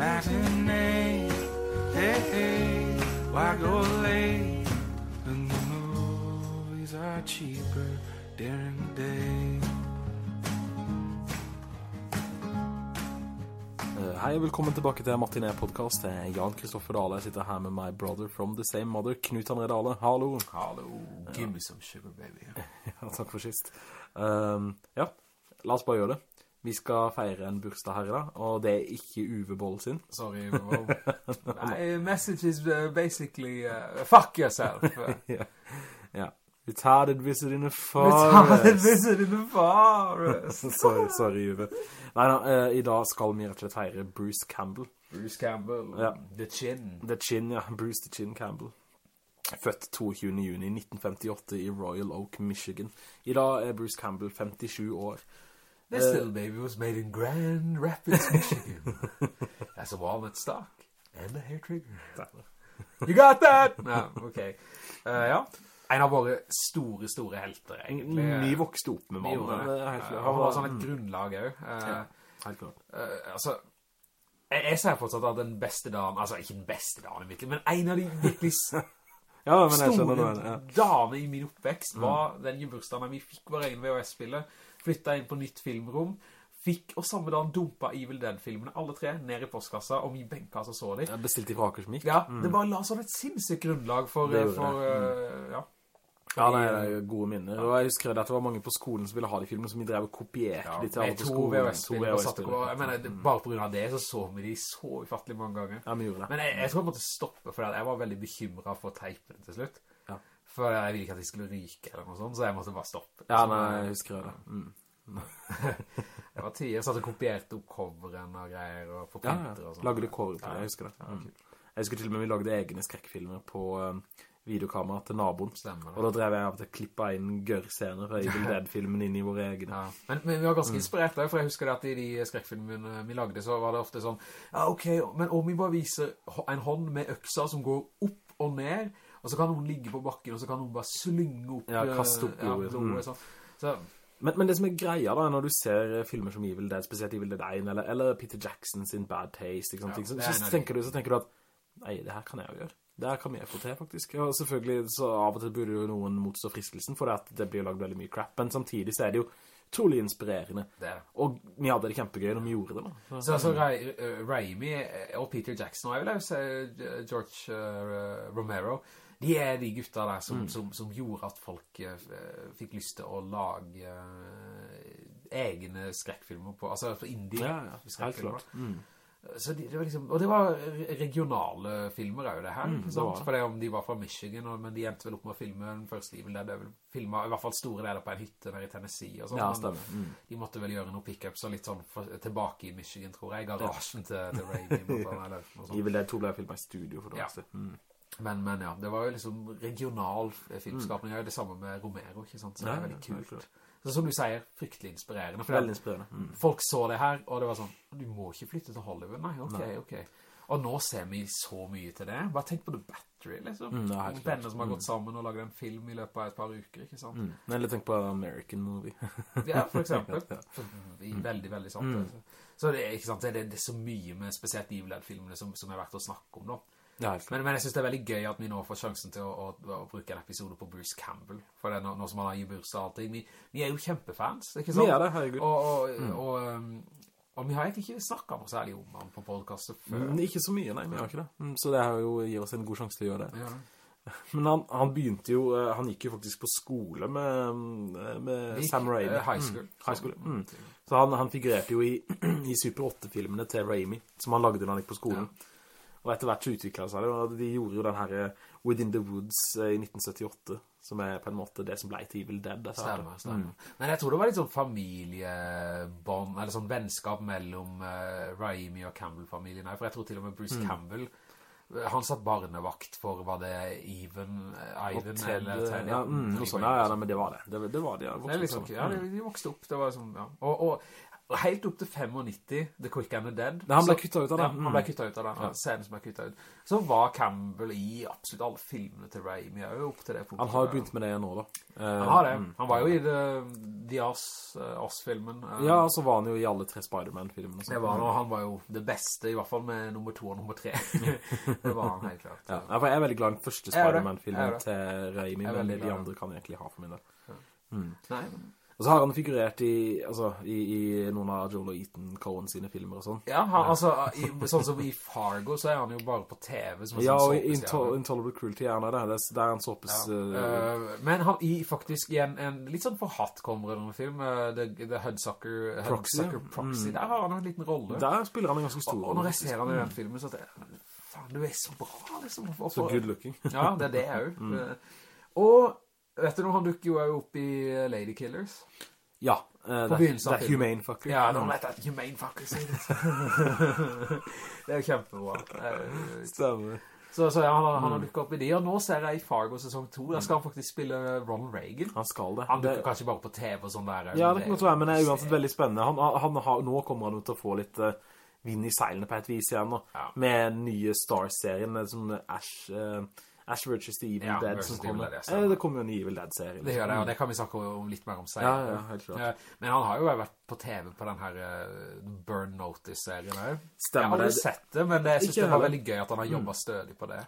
matinee. Hey, hey, why go late? And the movies are cheaper during the day. Eh, Hei og velkommen tilbake til Martinet podcast. Det er Jan Kristoffer Dale. Jeg sitter her med my brother from the same mother, Knut André Dale. Hallo. Hallo, give me some sugar, baby. Ja, takk for sist. Um, ja, la oss bare gjøre det. Vi skal feire en bursdag her i dag, og det er ikke Uwe Boll sin. Sorry, well, my message is uh, basically uh, fuck yourself. ja. yeah. Retarded visit in the forest. Retarded visit in the forest. sorry, sorry, Uwe. Nei, nei, uh, i dag skal vi rett og slett feire Bruce Campbell. Bruce Campbell, Ja. The Chin. The Chin, ja. Bruce the Chin Campbell. Født 22. juni 1958 i Royal Oak, Michigan. I dag er Bruce Campbell 57 år. This little baby was made in Grand Rapids, Michigan. That's a walnut stock and a hair trigger. You got that? Ja, ok. Uh, ja. En av våre store, store helter, egentlig. Vi vokste opp med mannen. Uh. Han var sånn et grunnlag også. Uh, Ja, helt klart. Uh, altså jeg, jeg ser fortsatt at den beste dagen Altså ikke den beste dagen liv, Men en av de virkelig Ja, store det. Ja. dagene i min oppvekst Var den bursdagen vi fikk vår egen VHS-spiller Flyttet inn på nytt filmrom Fikk, og samme dagen dumpa Evil Dead-filmene Alle tre ned i postkassa Og vi benka så så de Jeg bestilte fra Akersmik. Ja, det bare la sånn et sinnssykt grunnlag For, for det. eh, ja Ja, nei, det er jo gode minner. Og jeg husker at det var mange på skolen som ville ha de filmene, som vi drev og kopierte Ja, de til alle på skolen. VHS-spillere. Jeg mener, det- bare på grunn av det så så vi de så ufattelig mange ganger Ja, vi gjorde det. Men jeg, jeg tror jeg måtte stoppe, for jeg var veldig bekymret for teipen til slutt. Ja. For jeg ville ikke at de skulle ryke eller noe sånt, så jeg måtte bare stoppe. Ja, nei, jeg husker det. Mm. Jeg var jeg satt og kopierte opp coveren og greier, og på Ja, printer ja. og sånt. Lagde cover til det, jeg husker det. Mm. Jeg husker til og med vi lagde egne skrekkfilmer på um, videokamera til naboen. Stemmer. Og da drev jeg av til klippe inn gørr-scener fra Evil Dead-filmen inn i våre egne. Ja. Men, men vi var ganske inspirert der, for jeg husker at i de skrekkfilmene vi lagde, så var det ofte sånn, ja, ok, men om vi bare viser en hånd med øksa som går opp og ned, og så kan noen ligge på bakken, og så kan noen bare slynge opp, Ja, kaste opp eh, blodet. blodet, Mm. sånn. Så, Men, men det som er greia da, når du ser eh, filmer som Evil Dead, spesielt Evil Dead 1, eller, eller Peter Jackson sin Bad Taste, ikke sant, Ja, så, så, tenker du, så tenker du at, nei, det her kan jeg jo gjøre. Det her kan vi få til, faktisk. Og selvfølgelig, så av og til burde jo noen motstå fristelsen, for det, det blir laget veldig mye crap, men samtidig så er det jo utrolig inspirerende. det. Og vi hadde det kjempegøy når vi gjorde det da. Så altså, Ra uh, Raimi og Peter Jackson, og jeg vil også si uh, George uh, Romero, de er de gutta der som, som, som gjorde at folk uh, fikk lyst til å lage uh, egne skrekkfilmer på, altså på indie Ja, ja, helt klart. Mm. Så de, det var liksom, og det var regionale filmer også det her, Mm, det? For det om de var fra Michigan, og, men de endte vel opp med å filme den første Evil Dead, er filmet, i hvert fall store deler på en hytte der i Tennessee og sånn. Ja, men. Mm. De måtte vel gjøre noen pick-ups og litt sånn for, tilbake i Michigan, tror jeg, garasjen til, til sånt. Evil Dead 2 ble filmet i studio for det Ja. meste. Mm. Men, men ja, det var jo liksom regional filmskapning, det samme med Romero, ikke sant? Så det er veldig kult. Så som du sier, fryktelig inspirerende. Veldig inspirerende. Mm. folk så det her, og det var sånn, du må ikke flytte til Hollywood, nei, ok, Nei. ok. Og nå ser vi så mye til det. Bare tenk på The Battery, liksom. Mm, ja, helt som har gått sammen og laget en film i løpet av et par uker, ikke sant? Mm. Eller tenk på American Movie. Ja, for eksempel. I veldig, veldig sant. Mm. Så det er, ikke sant, det, er- det er så mye med spesielt Evil Dead-filmene som, som er verdt å snakke om da. Ja. Men, men jeg synes det er veldig gøy at vi nå får sjansen til å, å, å bruke en episode på Bruce Campbell. For det er noe som han har i bursa og allting. Vi, vi er jo kjempefans, ikke sant? Vi er det, herregud. Og, og, og, um, og vi har egentlig ikke snakket noe særlig om han på podcastet før. Mm, Ikke så mye, nei, vi har ikke det. Mm, Så det har jo gir oss en god sjanse til å gjøre det. Ja. Men han, han begynte jo, eh, han gikk jo faktisk på skole med, med gikk, Sam Raimi. eh, high school. Mm, high school, mm. Så han, han figurerte jo i, i Super 8-filmene til Raimi, som han lagde da han gikk på skolen. Og etter hvert så utviklet det seg det, og de gjorde jo den her eh, Within the Woods eh, i 1978, som er på en måte det som ble til Evil Dead. Stemmer, stemmer. Men jeg tror det var litt sånn familiebånd, eller sånn vennskap mellom uh, Raimi og Campbell-familien her, for jeg tror til og med Bruce Campbell, eh, han satt barnevakt for, var det Even, Ivan Ted, eller Ted? ja, mm, ja, ja, men det var det. Det, det var det, ja. Det liksom, ja, de, de vokste opp, det var sånn, ja. Og Og helt opp til 95, The Quick and the Dead. Nei, han ble kuttet ut av det. Ja, han ble Mm. kuttet ut av den scenen som ble kuttet ut. Så var Campbell i absolutt alle filmene til Raimi, jo opp til det punktet. Han har jo begynt med det nå, da. Eh, Han har det. mm. Han var jo i The, The Oz, eh, eh, Ja, så var han jo i alle tre Spider-Man-filmene. Det var han, og han var jo det beste, i hvert fall med nummer to og nummer tre. det var han helt klart. Ja, Ja, for jeg er veldig glad i den første er det. Spider-Man-filmen er til Raimi, men de andre kan jeg egentlig ha for min del. Nei, men- Og så har han figurert i, altså, i, i noen av Joel og Ethan Cohen sine filmer og sånn. ja, han, altså, i, sånn som i Fargo, så er han jo bare på TV. Som en Ja, sånn og i såpestjerne. Intolerable Cruelty er han det. Det er- er en såpes... Ja. Uh, uh, men han i faktisk i en, en litt sånn forhatt kommer en film, uh, The, The Hudsucker Proxy, Hudsucker. Proxy. Mm. Der har han en liten rolle. der spiller han en ganske stor rolle. og når jeg ser han i den filmen, så er det, faen, du er så bra, liksom. Og Så for- good looking. Ja, det er det òg. Og vet du noe, han dukker jo opp i Lady Killers. Ja, uh, det, det er. Humane Fucker. Ja, nå vet jeg at Humane fucker sier det. det er jo kjempebra. Eh, Stemmer. Så, så ja, han, har- Mm. han har dukket opp i de, og nå ser jeg i Fargo sesong 2, der skal han faktisk spille Ronald Reagan. Han skal det. Han dukker det kanskje bare på TV og sånn der. ja, det kan godt være, men det er uansett veldig spennende. Han, han har, nå kommer han ut til å få litt uh, vind i seilene på et vis igjen, nå. Ja. Med nye Star-serien, med sånn Ash... eh, Ash vs. The Evil Ja, Dead som kommer. Dead, ja. Eh, det kommer jo en Evil Dead-serie. Det gjør det, og det kan vi snakke om litt mer om seg. Ja, ja, helt klart. Men han har jo vært på TV på den her eh, Burn Notice-serien. Jeg har aldri sett det, men det, jeg synes Ikke det var veldig gøy at han har jobbet stødig på det.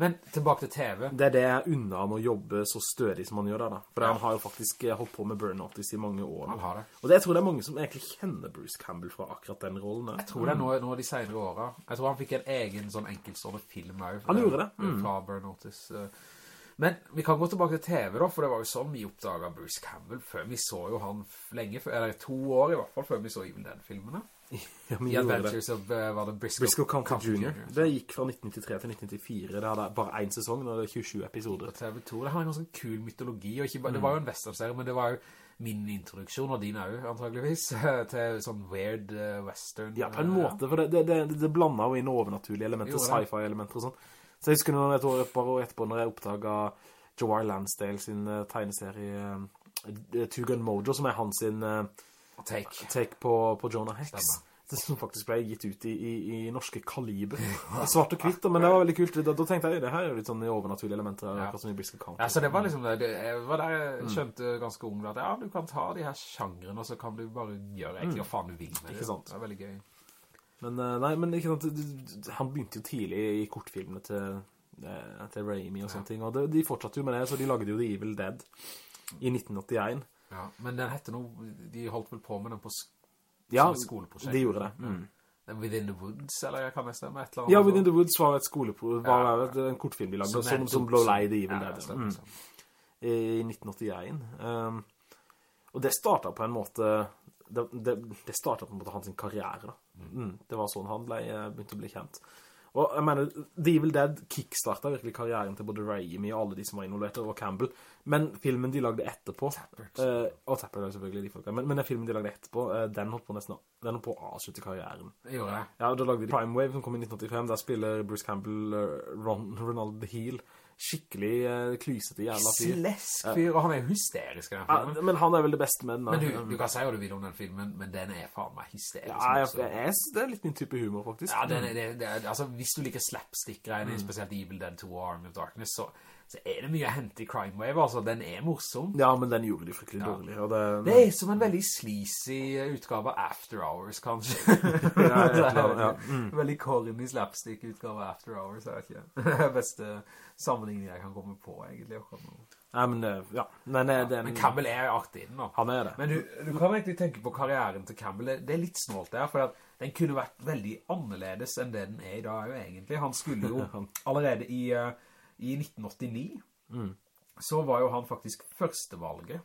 Men tilbake til TV. Det er det jeg unner han å jobbe så stødig som han gjør der, da. For Ja. han har jo faktisk eh, holdt på med Burn Notice i mange år. Han har det. Og det, jeg tror det er mange som egentlig kjenner Bruce Campbell fra akkurat den rollen. Jeg tror det er noe, av de senere årene. Jeg tror han fikk en egen sånn enkeltstående film også. Han gjorde det. eh, Mm. Fra Burn Notice. eh. Men vi kan gå tilbake til TV da, for det var jo sånn vi oppdaget Bruce Campbell før. Vi så jo han lenge eller to år i hvert fall, før vi så Evil Dead-filmene. Ja, I. Adventures of, uh, var det Briscoe, Briscoe County Jr. Det gikk fra 1993 til 1994. Det hadde bare en sesong, og det er 27 episoder. TV 2. Det har en ganske kul mytologi, og ikke bare, det Mm. var jo en westernserie, men det var jo min introduksjon, og din også, antageligvis, til sånn weird uh, western. Ja, på en eh, måte, for det, det, det, det blanda jo inn overnaturlige elementer, sci-fi-elementer og sånn. Så jeg husker noen et år et par år etterpå, når jeg oppdaget Joar Lansdale sin uh, tegneserie uh, Two Gun Mojo, som er hans sin eh, Take. take på, på Jonah Hex. Stemmer. Det som faktisk ble gitt ut i, i, i norske kaliber. Svart og kvitt, men det var veldig kult. Da, da tenkte jeg, det her er jo litt sånn overnaturlige elementer, Ja. akkurat som i Brisket County. Ja, så det var liksom det, det var der Mm. jeg skjønte ganske ung at ja, du kan ta de her sjangeren, og så kan du bare gjøre egentlig hva faen du vil med det. Mm. Ikke sant? Det er veldig gøy. Men, eh, nei, men ikke sant, han begynte jo tidlig i kortfilmene til, eh, til Raimi og sånne ting, og det, de fortsatte jo med det, så de lagde jo The Evil Dead i 1981. Ja, men den hette noe, de holdt vel på med den på Ja, som et skoleprosjekt. de gjorde det. Mm. Within the Woods, eller kan jeg stemme? Et eller annet Ja. Within the Woods var et skoleprosjekt, var Ja, ja. en kortfilm de lagde, Som som, som ble lei The Evil Ja, Dead. Mm. I 1981. Um, og det startet på en måte, det, det, det startet på en måte hans karriere da. Mm. Det var sånn han ble, begynte å bli kjent. Og jeg mener, The Evil Dead kickstartet virkelig karrieren til både Raimi og alle de som var involvert, og Campbell. Men filmen de lagde etterpå, Tappert. Uh, og Tappert er selvfølgelig de folka, men, men den filmen de lagde etterpå, uh, den holdt på nesten, den holdt på å avslutte karrieren. Det gjorde det. Ja, da lagde de Prime Wave som kom i 1985, der spiller Bruce Campbell uh, Ron, Ronald Heel. Skikkelig uh, klysete jævla fyr. Slesk fyr, og han er hysterisk i den Ja, men han er vel det beste med den. Men du, du kan si hva du vil om den filmen, men den er faen meg hysterisk. ja, jeg, jeg, jeg, det er litt min type humor, faktisk. Ja, den er, det, det er, altså, hvis du liker slapstick-greiene, Mm. spesielt Evil Dead 2 og Army of Darkness, så, så er det mye å hente i Crime Wave, altså. Den er morsom. Ja, men den gjorde de fryktelig Ja. dårlig. Det, Det er som en veldig sleazy utgave av After Hours, kanskje. Ja, det ja, er en veldig corny slapstick-utgave av After Hours, jeg vet ikke. Det er beste sammenligning jeg kan komme på, egentlig. Nei, men eh, ja. Nei, nei, den, Men Campbell er artig nå. den, han er det. Men du, du kan egentlig tenke på karrieren til Campbell. Det, det er litt snålt der, for den kunne vært veldig annerledes enn det den er i dag, jo egentlig. Han skulle jo allerede i, eh, i 1989, Mm. så var jo han faktisk førstevalget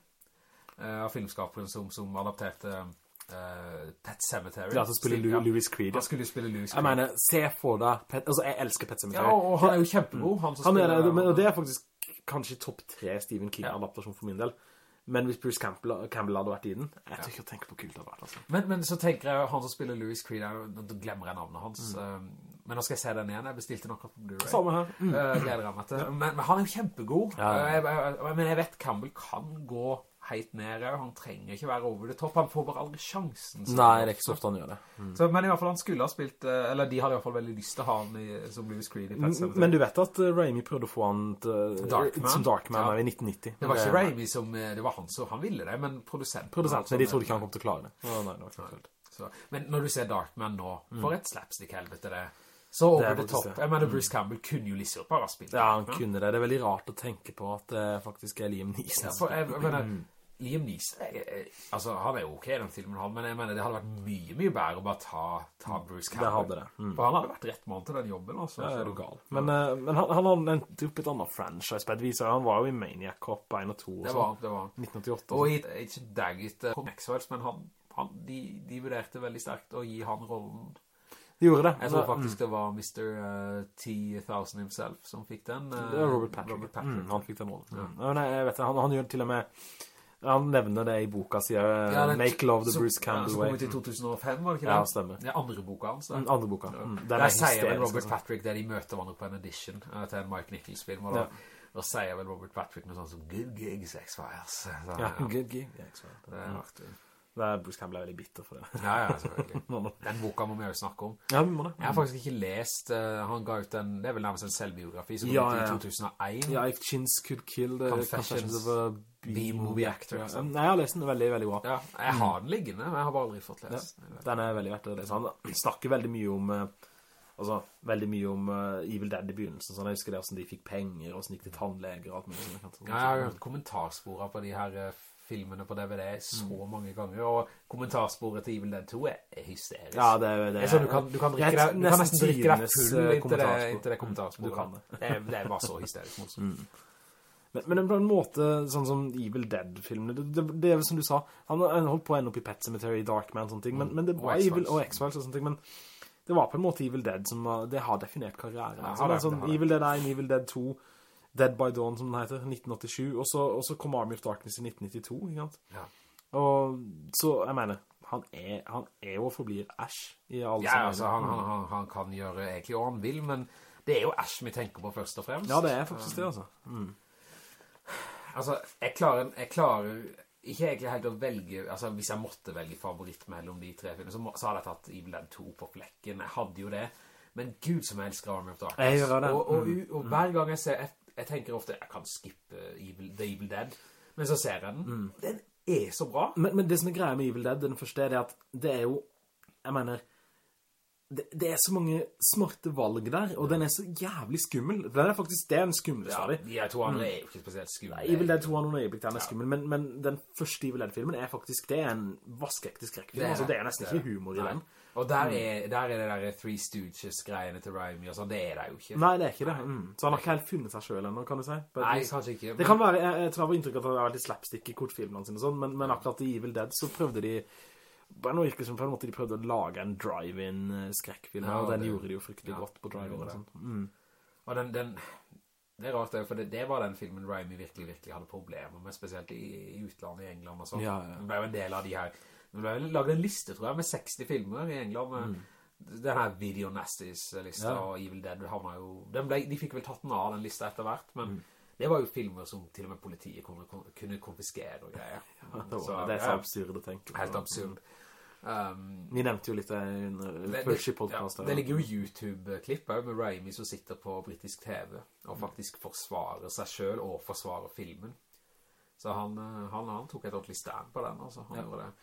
uh, av filmskaperen som, som adapterte Uh, Pet Sematary. Ja, som spiller Louis, Louis Creed. Han skulle spille Louis Creed. Jeg mener, se for deg Pet, Altså, jeg elsker Pet Sematary. ja, og han er jo kjempegod. Han, Han er det, men, og det er faktisk kanskje topp tre Stephen King-adaptasjon for min del. Men hvis Bruce Campbell, Campbell hadde vært i den, jeg tror ikke å tenke på kult hadde vært, altså. Men, men så tenker jeg, han som spiller Louis Creed, da nå glemmer jeg navnet hans. Mm. Men nå skal jeg se den igjen. Jeg bestilte den akkurat på Blu-ray. Samme her. Mm. Eh, gleder meg til. Men, men han er jo kjempegod. Ja, ja. Eh, jeg, jeg, men jeg vet Campbell kan gå helt ned. Han trenger ikke være over det topp. Han får bare aldri sjansen. så- Nei, det er ikke så ofte han gjør det. Så, men i hvert fall han skulle ha spilt, eh, eller de hadde i hvert fall veldig lyst til å ha han i, som Louis Creed i Pet Sematary. Men du vet at uh, Raimi prøvde å få han til, Darkman. som Darkman Ja. i 1990. Det var ikke Raimi som, det var han som, han ville det, men produsenten. Produsenten, de trodde ikke han kom til å klare det. Oh, nei, det var ikke. Så, men når du ser Darkman nå, for et slapstick-helvete det er. Så Mm. Det over er the top. Jeg mener, Bruce Campbell kunne jo liksom bare spilt Ja, han kunne det. Det er veldig rart å tenke på at det faktisk er Liam Neeson. Ja, for jeg, jeg mener, Liam Neeson, jeg, jeg, altså han er jo ok i den filmen, han, men jeg mener det hadde vært mye, mye bedre å bare ta, ta Bruce Det hadde det. Mm. For han hadde vært rett mann til den jobben, altså. Ja, er du gal. Men, uh, men han, han hadde endt opp et annet franchise på et vis. Han var jo i Maniac Cop 1 og 2 og Det sånn. var, det var. 1988. Og i, ikke Daggett eh, kom X-Files, men han, han, de, de vurderte veldig sterkt å gi han rollen. De gjorde det. Jeg tror faktisk det var Mr. uh, T-1000 himself som fikk den. eh, Det var Robert Patrick. Robert Patrick. Mm, han fikk den rollen. Mm. Ja, nei, jeg vet det. Han, han gjør til og med Han nevner det i boka, sier Ja, det, Make Love the så, Bruce ja, Som kom ut i 2005, var det ikke det? Ja, stemmer. Det er andre boka hans. Altså. Andre boka. Mm. Der er sier vel Robert altså. Patrick der de møter hverandre på en edition eh, til en Mike Nichols-film, og da, Ja. da sier vel Robert Patrick noe sånt som Good gigs, X-Files. Så, ja, good gig. X-Files. det er artig. Det er Bruce Campbell er veldig bitter for det. Ja, ja, selvfølgelig. Den boka må vi jo snakke om. Ja, vi må det. Jeg har faktisk ikke lest, uh, han ga ut en, det er vel nærmest en selvbiografi som Ja, ut i 2001. Ja, If Chins Could Kill the Confessions of a B-movie actor, Ja. altså. Nei, jeg har lest den veldig, veldig bra. Ja, jeg har den liggende, men jeg har bare aldri fått lest den. Den er veldig verdt å lese. Han snakker veldig mye om Uh, Altså, veldig mye om uh, Evil Dead i begynnelsen. Sånn, jeg husker det hvordan de fikk penger, og de gikk til tannleger og alt mulig sånt. Ja, jeg har hørt kommentarsporer på de her eh, filmene på DVD så mange ganger, og kommentarsporet til Evil Dead 2 er er hysterisk. Ja, det, er- det sånn du kan, du kan, drikke det deg, du kan nesten drikke deg full eh, inntil det, inntil det kommentarsporet. Du kan det. Det er, bare så hysterisk morsomt. Men, men på en måte, sånn som Evil Dead-filmene, det, det, det er som du sa, han han holdt på å ende opp i Pet Cemetery, Darkman og sånne ting, men, men det var. Evil, og X-Files og sånne ting, men det var på en måte Evil Dead som det har definert karrieren. Ja, altså, det har sånn, har. Evil Dead 1, Evil Dead 2, Dead by Dawn som den heter, 1987, og så, og så kom Army of Darkness i 1992, ikke sant? Ja. Og så, jeg mener, han er, han er og forblir Ash i alle Ja, altså, han, han, han, han kan gjøre egentlig hva han vil, men det er jo Ash vi tenker på først og fremst. Ja, det er faktisk det, altså. Altså, jeg klarer, jeg klarer ikke egentlig helt å velge, altså hvis jeg måtte velge favoritt mellom de tre filmene, så, må, så hadde jeg tatt Evil Dead 2 på flekken. Jeg hadde jo det, men gud som jeg elsker Army of Darkness. Jeg gjør det. Og, og, og, og hver gang jeg ser, jeg, jeg tenker ofte, jeg kan skippe Evil, The Evil Dead, men så ser jeg den. Den er så bra. Men, men det som er greia med Evil Dead, den første, er at det er jo, jeg mener, det, det er så mange smarte valg der, og den er så jævlig skummel. Den er faktisk, det er en skummel av Ja, de. to andre er jo ikke spesielt skumle. Evil Dead 2 har noen øyeblikk der den er skummel, men, men den første Evil Dead-filmen er faktisk, det er en vaskeekte skrekkfilm. Det er altså, det er nesten Det ikke humor i Nei. den. Og der er, der er det der Three Stooges-greiene til Raimi og sånn, det er det jo ikke. Nei, det er ikke det. Mm. Så han har ikke helt funnet seg selv ennå, kan du si. But Nei, det- kanskje ikke. Det kan være, jeg, jeg tror jeg var inntrykk at det har vært litt slapstick i kortfilmene sine og sånn, men, men akkurat i Evil Dead så prøvde de, bare noe virker som på en måte de prøvde å lage en drive-in eh, skrekkfilm, Ja, og den det- gjorde de jo fryktelig ja, godt på drive-in og sånn. Mm. Og den, den, det er rart det, for det, det var den filmen Raimi virkelig, virkelig hadde problemer med, spesielt i, i utlandet, i England og sånn. Ja, ja. Det ble jo en del av de her, det ble laget en liste, tror jeg, med 60 filmer i England, med den her Video Nasties-lista, Mm. Ja. og Evil Dead, havna jo, ble, de fikk vel tatt den av den lista etter hvert, men Mm. det var jo filmer som til og med politiet kunne, kunne konfiskere og greier. Det, var, Så, det er så absurd å tenke. Helt absurd. Um, Vi nevnte jo litt det under Pushy-podcast. ja, det ligger jo YouTube-klipp med Raimi som sitter på brittisk TV og faktisk forsvarer seg selv og forsvarer filmen. Så han, eh, han, han tok et ordentlig stand på den, altså. Han Ja. gjorde det.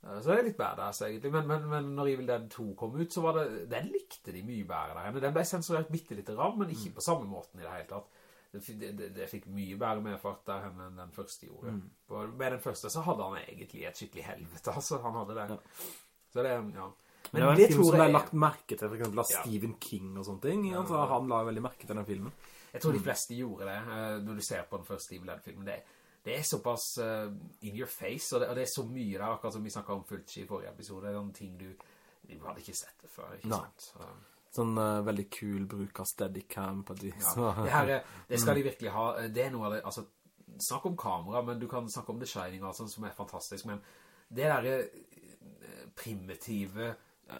Så det er litt badass egentlig, men, men, men når Evil Dead 2 kom ut, så var det, den likte de mye bedre der henne. Den ble sensurert bittelitt ram, men ikke på samme måten i det hele tatt. Det, det, det, fikk mye bedre medfart der enn den første gjorde. For med den første så hadde han egentlig et skikkelig helvete, altså. Han hadde det. Så det, ja. Men det var en film som ble lagt merke til, for eksempel av Ja. Stephen King og sånne ting. Altså, han la veldig merke til den filmen. Jeg tror de fleste gjorde det, eh, når du ser på den første Evil Dead-filmen. Det, det er såpass uh, in your face, og det, og det er så mye der, akkurat som vi snakket om Fulci i forrige episode. Det er noen ting du, du hadde ikke sett det før, ikke Nei. sant? Så, Sånn uh, veldig kul bruk av steadicam på et vis. ja. det her, er- det skal de virkelig ha. Eh, Det er noe av det, altså, snakk om kamera, men du kan snakke om The Shining, sånt som er fantastisk, men det der primitive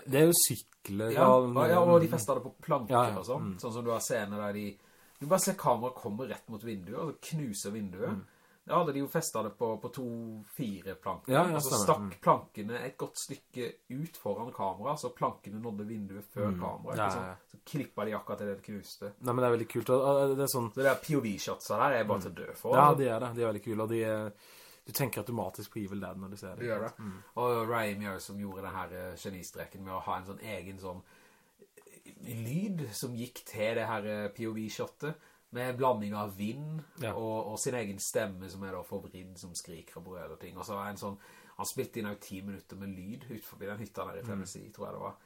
Det er jo sykler. Ja, og, ja, og de fester det på planker Ja, og sånn. Sånn som du har scener der de... Du bare ser kameraet komme rett mot vinduet, og så knuser vinduet. Da hadde de jo festet det på, på to-fire planker. Ja, ja, og så stakk plankene et godt stykke ut foran kamera, så plankene nådde vinduet før kamera. Ja, ikke ja, ja. Så klippet de akkurat til det knuste. Nei, men det er veldig kult. Det er sånn... Så det der POV-shotsa der er bare til å dø for. Ja, de er det. De er veldig kule, og de er... Du tenker automatisk på Evil Dead når du ser det. Gjør det. Og Raimi som gjorde den her eh, genistreken med å ha en sånn egen sånn eh, lyd som gikk til det her eh, POV-shotet, med en blanding av vind Ja. og, og sin egen stemme som er da forvridd, som skriker og brød og ting. Og så var en sånn, han spilte inn av ti minutter med lyd ut forbi den hytta der i Tennessee, tror jeg det var.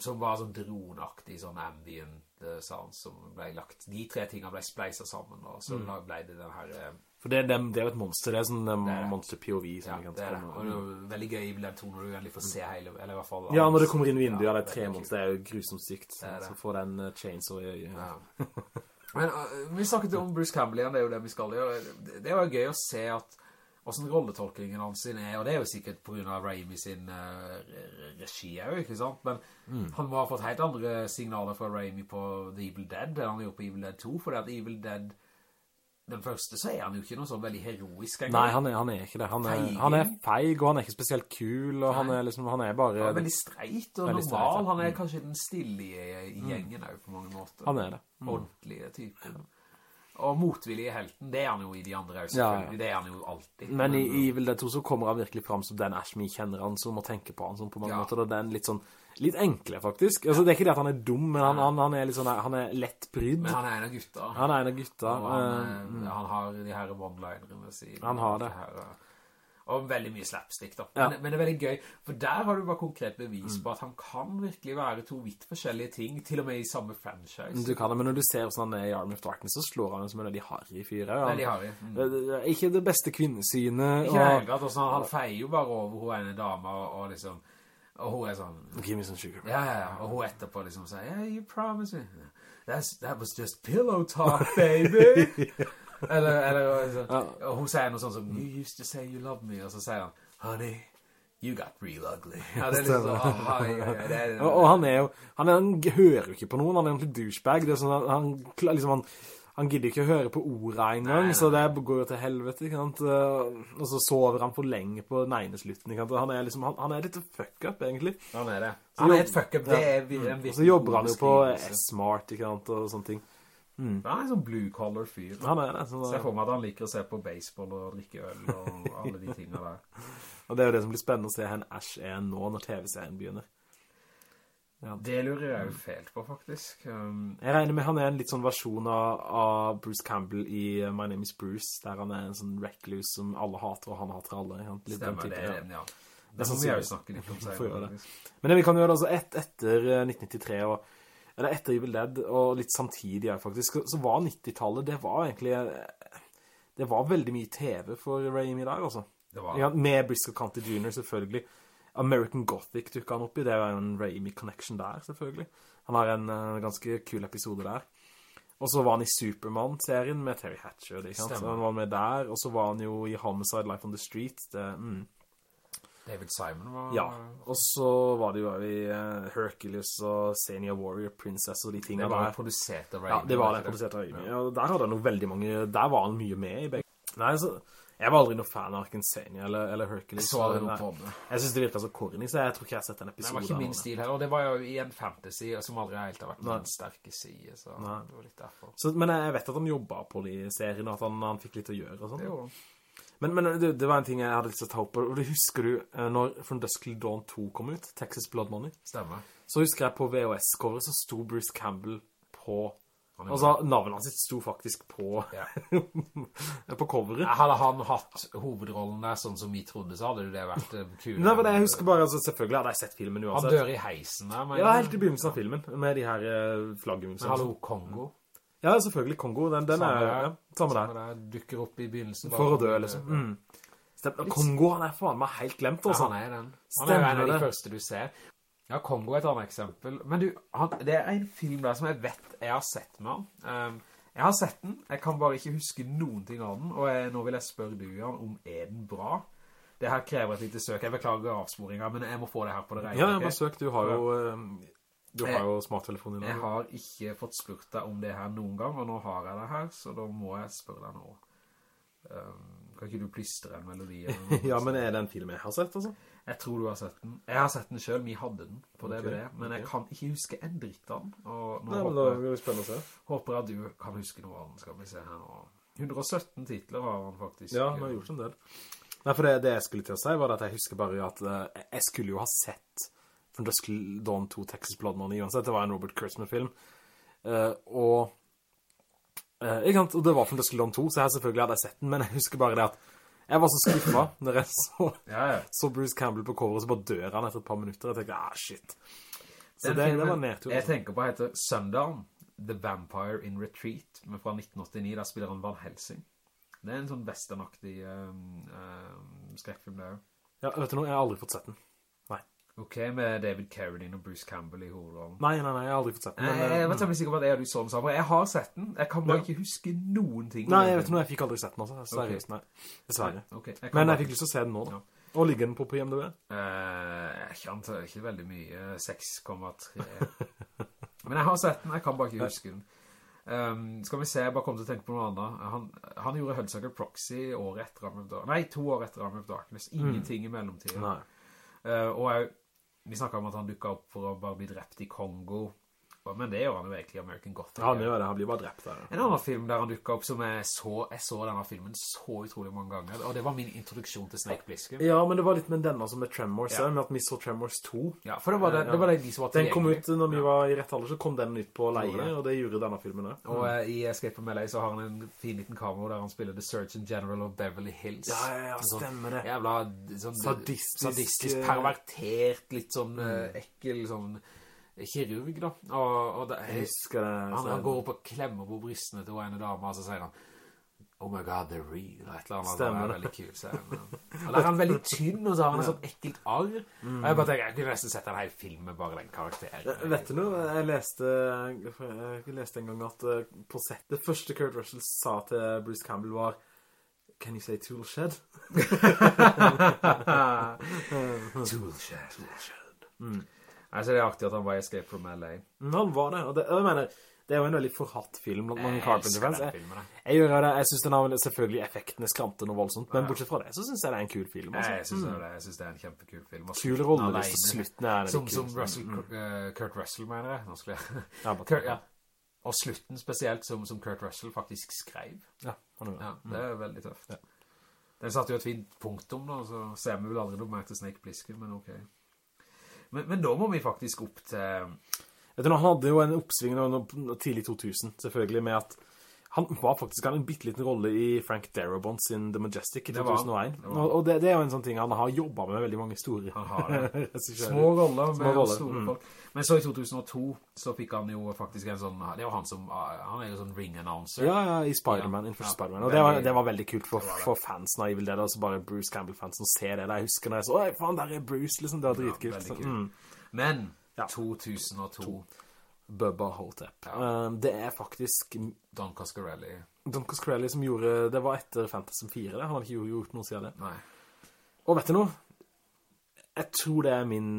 Som var sånn dronaktig, sånn ambient uh, sound som ble lagt. De tre tingene ble spleiset sammen, og så mm. ble det den her... Uh, For det, det, det er jo et monster. Det er sånn um, Det er monster POV som ja, vi kan ta med. Og det er jo veldig gøy i den to når du egentlig får se hele, eller i hvert fall... Ja, når det kommer inn vinduet, ja, det er tre monster. Det er jo grusomt sykt. Så får den uh, chainsaw i øyet. Ja. Men uh, vi snakket om Bruce Campbell igjen, det er jo det vi skal gjøre. Det, det var jo gøy å se at hvordan rolletolkningen hans sin er, og det er jo sikkert på grunn av Raimi sin uh, re- regi ikke sant? Men Mm. han må ha fått helt andre signaler fra Raimi på The Evil Dead enn han gjorde på Evil Dead 2, fordi at Evil Dead, den første, så er han jo ikke noe sånn veldig heroisk. engang. Nei, han er, han er ikke det. Han er, han er feig, og han er ikke spesielt kul, og han er liksom, han er bare... Han er veldig streit og Veldig normal. streit, ja. Mm. Han er kanskje den stillige i gjengen mm. på mange måter. Han er det. Mm. Ordentlige typen. Og motvillige helten, det er han jo i de andre også, Ja, ja. Det er han jo alltid. Men i Evil Dead 2 så kommer han virkelig frem som den Ash vi kjenner han, som må tenke på han sånn på mange måter, og den litt sånn, litt enkle faktisk. Altså, det er ikke det at han er dum, men han, han, han er litt sånn, han er lett brydd. Men han er en av gutta. Han er en av gutta. Han, er, eh, han har de her one-linerene sine. Han har det. Her, eh, og veldig mye slapstick da. Ja. Men, men det er veldig gøy, for der har du bare konkret bevis på at han kan virkelig være to vitt forskjellige ting, til og med i samme franchise. Du kan det, men når du ser hvordan han er i Army of Darkness, så slår han som en veldig harry fyre. Veldig harry. Mm. Det- det Ikke det beste kvinnesynet. Ikke det og- hele tatt, sånn, han feier jo bare over hun ene dama, og, og liksom, og hun er sånn, Give me some sugar. ja, ja, ja, og hun etterpå liksom sier, yeah, you promised me. That's, that was just pillow talk, baby. eller, eller, så, og hun sier noe sånn som, you used to say you love me, og så sier han, honey, you got real ugly. Ja, det er liksom sånn, oh, ja, det er, Og, og han er jo, han, er, han hører jo ikke på noen, han er en douchebag. Det er sånn, han, liksom, han, han gidder ikke å høre på ordet engang, Nei, nei. så det går jo til helvete, ikke sant? Eh, Og så sover han for lenge på den ene slutten, ikke sant? Han er liksom, han, han er litt fuck up, egentlig. Han er det. Så Han er et fuck-up, det Ja. er en Og så jobber han jo på. S-Smart, ikke sant, og sånne ting. Han er en sånn blue-collar fyr. Han er det. Så, jeg får meg at han liker å se på baseball og drikke øl og alle de tingene der. og det er jo det som blir spennende å se hen Ash er nå, når TV-serien begynner. Det lurer jeg jo fælt på, faktisk. Um, Jeg regner med han er en litt sånn versjon av, av Bruce Campbell i uh, My Name is Bruce, der han er en sånn recluse som alle hater, og han hater alle. Litt Stemmer, stemmer det, er ja. ja. Det Det er sånn vi jo snakke litt om det. faktisk. Men det vi kan gjøre altså et, etter eh, 1993 og eller etter Evil Dead og litt samtidig faktisk så- så var 90-tallet det var egentlig eh, det var veldig mye TV for Raimi der altså Det var ja, med Briscoe County Jr. selvfølgelig American Gothic dukket han opp i det var jo en Raimi connection der selvfølgelig han har en uh, ganske kul episode der og så var han i Superman-serien med Terry Hatcher sant? Så han var med der og så var han jo i Homicide Life on the Street det, mm. David Simon var... Ja, og så var det jo i uh, Hercules og Senior Warrior Princess og de Det tingene var der. produsert av Ja, det var det produsert av Raimi. Ja, der hadde han jo veldig mange, der var han mye med i begge. Nei, så, jeg var aldri noe fan av hverken Senia eller, eller Hercules. Jeg så aldri noe på det. Jeg synes det virket så corny, så jeg tror ikke jeg har sett en episode. Det var ikke min stil her, og det var jo i en fantasy som aldri helt har vært min sterke side, så Nei. det var litt derfor. Så, men jeg vet at han jobbet på de seriene, at han, han fikk litt å gjøre og sånt. Det jo... Men, men det, det var en ting jeg hadde lyst til å ta opp, og det husker du eh, når From Dusk Till Dawn 2 kom ut, Texas Blood Money? Stemmer. Så husker jeg på VHS-coveret så sto Bruce Campbell på Altså, navnet hans sto faktisk på Ja. på coveret. Hadde han hatt hovedrollen der sånn som vi trodde, så hadde det vært eh, kul. Nei, men jeg husker bare, altså, selvfølgelig hadde jeg sett filmen uansett. Han dør i heisen der, men... Ja, helt i begynnelsen av filmen, med de her uh, flaggene. Men hallo, Kongo. Ja, selvfølgelig, Kongo, den, den Samme er, der. ja, samme der. Samme der, dukker opp i begynnelsen. For å dø, liksom. Mm. Kongo, han er faen meg helt glemt, Ja, altså. han er den. Han er jo en av de første du ser. Ja, Kongo er et annet eksempel. Men du, han, det er en film der som jeg vet jeg har sett med. Um, jeg har sett den, jeg kan bare ikke huske noen ting av den, og jeg, nå vil jeg spørre du, Jan, om er den bra? det her krever et lite søk. Jeg beklager avsporingen, men jeg må få det her på det regnet. Ja, jeg bare søk. Du har jo, eh, du har jo smarttelefonen Jeg har ikke fått spurt deg om det her noen gang, og nå har jeg det her, så da må jeg spørre deg nå. Um, kan ikke du plystre en melodi? Ja, men er det en film jeg har sett, altså? Jeg tror du har sett den. Jeg har sett den selv, vi hadde den på okay, DVD, men jeg kan ikke huske en dritt av den. Nei, men da blir det spennende å se. håper at du kan huske noe av den, skal vi se her nå. 117 titler har han faktisk. Ja, han har gjort en del. Nei, for det, det jeg skulle til å si var at jeg husker bare at eh, jeg skulle jo ha sett From Dusk Dawn 2 Texas Blood Money uansett. Det var en Robert Kurtzman-film. Uh, og uh. Og det var From Dusk Dawn 2, så jeg selvfølgelig hadde jeg sett den, men jeg husker bare det at jeg var så skuffet når jeg så, Ja, ja. så Bruce Campbell på coveret, så bare dør han etter et par minutter. Jeg tenkte, ah, shit. Så det, filmen, det var nedtur. Jeg altså. tenker på heter Sundown, The Vampire in Retreat, men fra 1989, der spiller han Van Helsing. Det er en sånn westernaktig um, um, skrekkfilm der. Ja, vet du noe? Jeg har aldri fått sett den. Nei. Ok, med David Carradine og Bruce Campbell i hovedrollen. Nei, nei, nei, jeg har aldri fått sett den. Jeg, vet jeg om var temmelig sikker på at jeg du så den sammen. Jeg har sett den. Jeg kan bare Ja. ikke huske noen ting. nei, jeg vet ikke noe, jeg fikk aldri sett den altså. Seriøst, nei. Dessverre. Okay, jeg Men jeg fikk lyst til å se den nå da. Ja. Og ligger den på på IMDb? Uh, jeg kan ta ikke veldig mye, 6,3. Men jeg har sett den, jeg kan bare ikke huske den. Um, skal vi se, jeg bare kom til å tenke på noe annet. Han, han gjorde Hudsucker Proxy året etter Arm of Darkness. Nei, to år etter Arm of Darkness. Ingenting i mellomtiden. Nei. Eh, og jeg, vi snakket om at han dukket opp for å bare bli drept i Kongo. Men det gjør han jo egentlig American Gothic. Ja, han gjør det. Han blir bare drept der. En annen film der han dukket opp som jeg så, jeg så denne filmen så utrolig mange ganger, og det var min introduksjon til Snake Plissken. Ja, men det var litt med denne som med Tremors, Ja. med at vi så Tremors 2. Ja, for det var det, det, var det de som var Den kom ut når vi var i rett alder, så kom den ut på leie, og det gjorde denne filmen også. Og mm. i Escape from LA så har han en fin liten kamera der han spiller The Surgeon General of Beverly Hills. Ja, ja, ja, sånn stemmer det. Jævla sånn, Sadistisk, sadistisk, eh, pervertert, litt sånn mm. ekkel sånn kirurg da. Og, og det, Jeg husker det. han, han går opp og klemmer på brystene til en dame, og så sier han Oh my god, they're real. Et eller annet. Stemmer det. er veldig kul. sier han. Og der er han veldig tynn, og så har han en sånn ekkelt arr. Mm. Og jeg bare tenker, jeg kunne nesten sett en hel film med bare den karakteren. Vet du noe? Jeg leste, jeg leste en gang at eh, på sett, det første Kurt Russell sa til Bruce Campbell var Can you say tool shed? Toolshed. Altså, det er artig at han var i Escape from LA. Mm, Han var det, og det, jeg mener, det er jo en veldig forhatt film blant mange Carpenter-fans. Jeg, jeg det, jeg synes den har selvfølgelig effektene skrante noe voldsomt, men bortsett fra det, så synes jeg det er en kul film. Altså. Jeg synes, det, jeg synes det er en kjempekul film. Og Kul rolle, hvis alene- slutten er Som, kul. som. Russell, mm. Kurt Russell, mener jeg. Nå skulle jeg... Ja, Kurt, ja. Og slutten spesielt, som, som Kurt Russell faktisk skrev. Ja, det. Ja, det er veldig tøft. Den satte jo et fint punktum da, så ser vi vel aldri noe mer til Snake Plissken, men ok. Men, men da må vi faktisk opp til... Vet du, han hadde jo en oppsving tidlig 2000, selvfølgelig, med at han var faktisk han en bitteliten rolle i Frank Darabont sin The Majestic i Det var han. 2001. Det var. Og, det, det er jo en sånn ting han har jobbet med veldig mange store. Små roller Små med roller, store mm. folk. Men så i 2002 så fikk han jo faktisk en sånn... Det var han som... Han er jo sånn ring-announcer. Ja, ja, i Spider-Man, Ja. innenfor Ja, Spider-Man. Og det var, det var veldig kult for, for fansen av Evil Dead, altså bare Bruce Campbell-fansen ser se det. Der jeg husker når jeg så, oi, faen, der er Bruce, liksom, det var Ja, dritkult. kult. mm. Men Ja. 2002, Bubba Hotep. Ja. det er faktisk Don Coscarelli. Don Coscarelli som gjorde, det var etter Fantasy 4, det. Han hadde ikke gjort- noe siden det. Nei. Og vet du noe? Jeg tror det er min...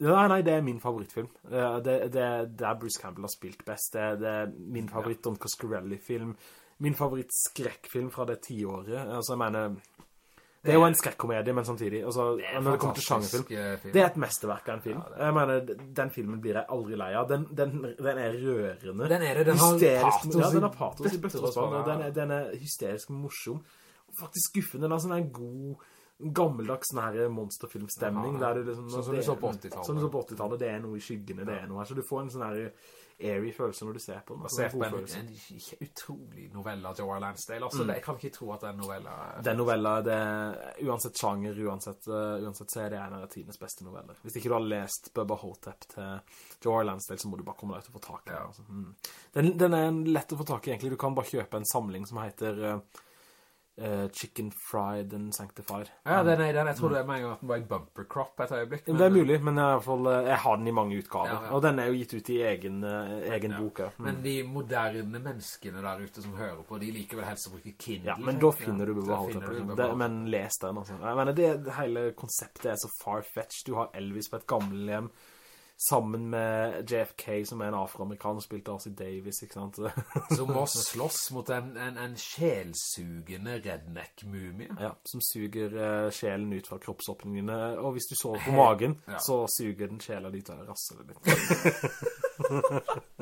Nei, nei, det er min favorittfilm. Det, det, det er der Bruce Campbell har spilt best. Det, det er min favoritt Don Coscarelli-film. Min favoritt skrekkfilm fra det tiåret. Altså, jeg mener... Det er jo en skrekkomedie, men samtidig, altså, når det kommer til sjangerfilm, film. det er et mesterverk av en film. Ja, Jeg mener, den filmen blir jeg aldri lei av. Den, den, den er rørende. Den er det, den har hysterisk, patos Ja, den har patos i bøtter og spann. spann, Den, den er hysterisk morsom. Faktisk skuffende. Den har sånn en god, gammeldags nære her monsterfilmstemning. Ja, du liksom, sånn som du så på 80-tallet. Sånn som du så på 80-tallet. Det er noe i skyggene, det er noe her. Så du får en sånn her airy følelse når du ser på den. Basert på god en, en utrolig novella Joe Lansdale. Altså, mm. jeg kan ikke tro at den novella. Den novella, det, uansett sjanger, uansett, uh, uansett så er en av tidens beste noveller. Hvis ikke du har lest Bubba Hotep til Joe Lansdale, så må du bare komme deg ut og få tak i den. Ja. Altså. Mm. Den, den er lett å få tak i, egentlig. Du kan bare kjøpe en samling som heter uh, eh, Chicken Fried and Sanctified. Ja, den er den. Jeg trodde mm. at den var en bumper crop et øyeblikk. Det er mulig, men i fall, eh, jeg har den i mange utgaver. Ja, ja. Og den er jo gitt ut i egen, eh, egen bok. Ja. Mm. Men de moderne menneskene der ute som hører på, de liker vel helst å bruke Kindle. Ja, men da finner du Bubba men les den, altså. Jeg mener, det, hele konseptet er så far-fetched. Du har Elvis på et gammelhjem, sammen med JFK, som er en afroamerikan, som spilte Arcee Davis, ikke sant? Som må slåss mot en, en, en sjelsugende redneck-mumie. ja, som suger uh, sjelen ut fra kroppsåpningene. Og hvis du sover på magen, Ja. så suger den sjela dit av det ditt.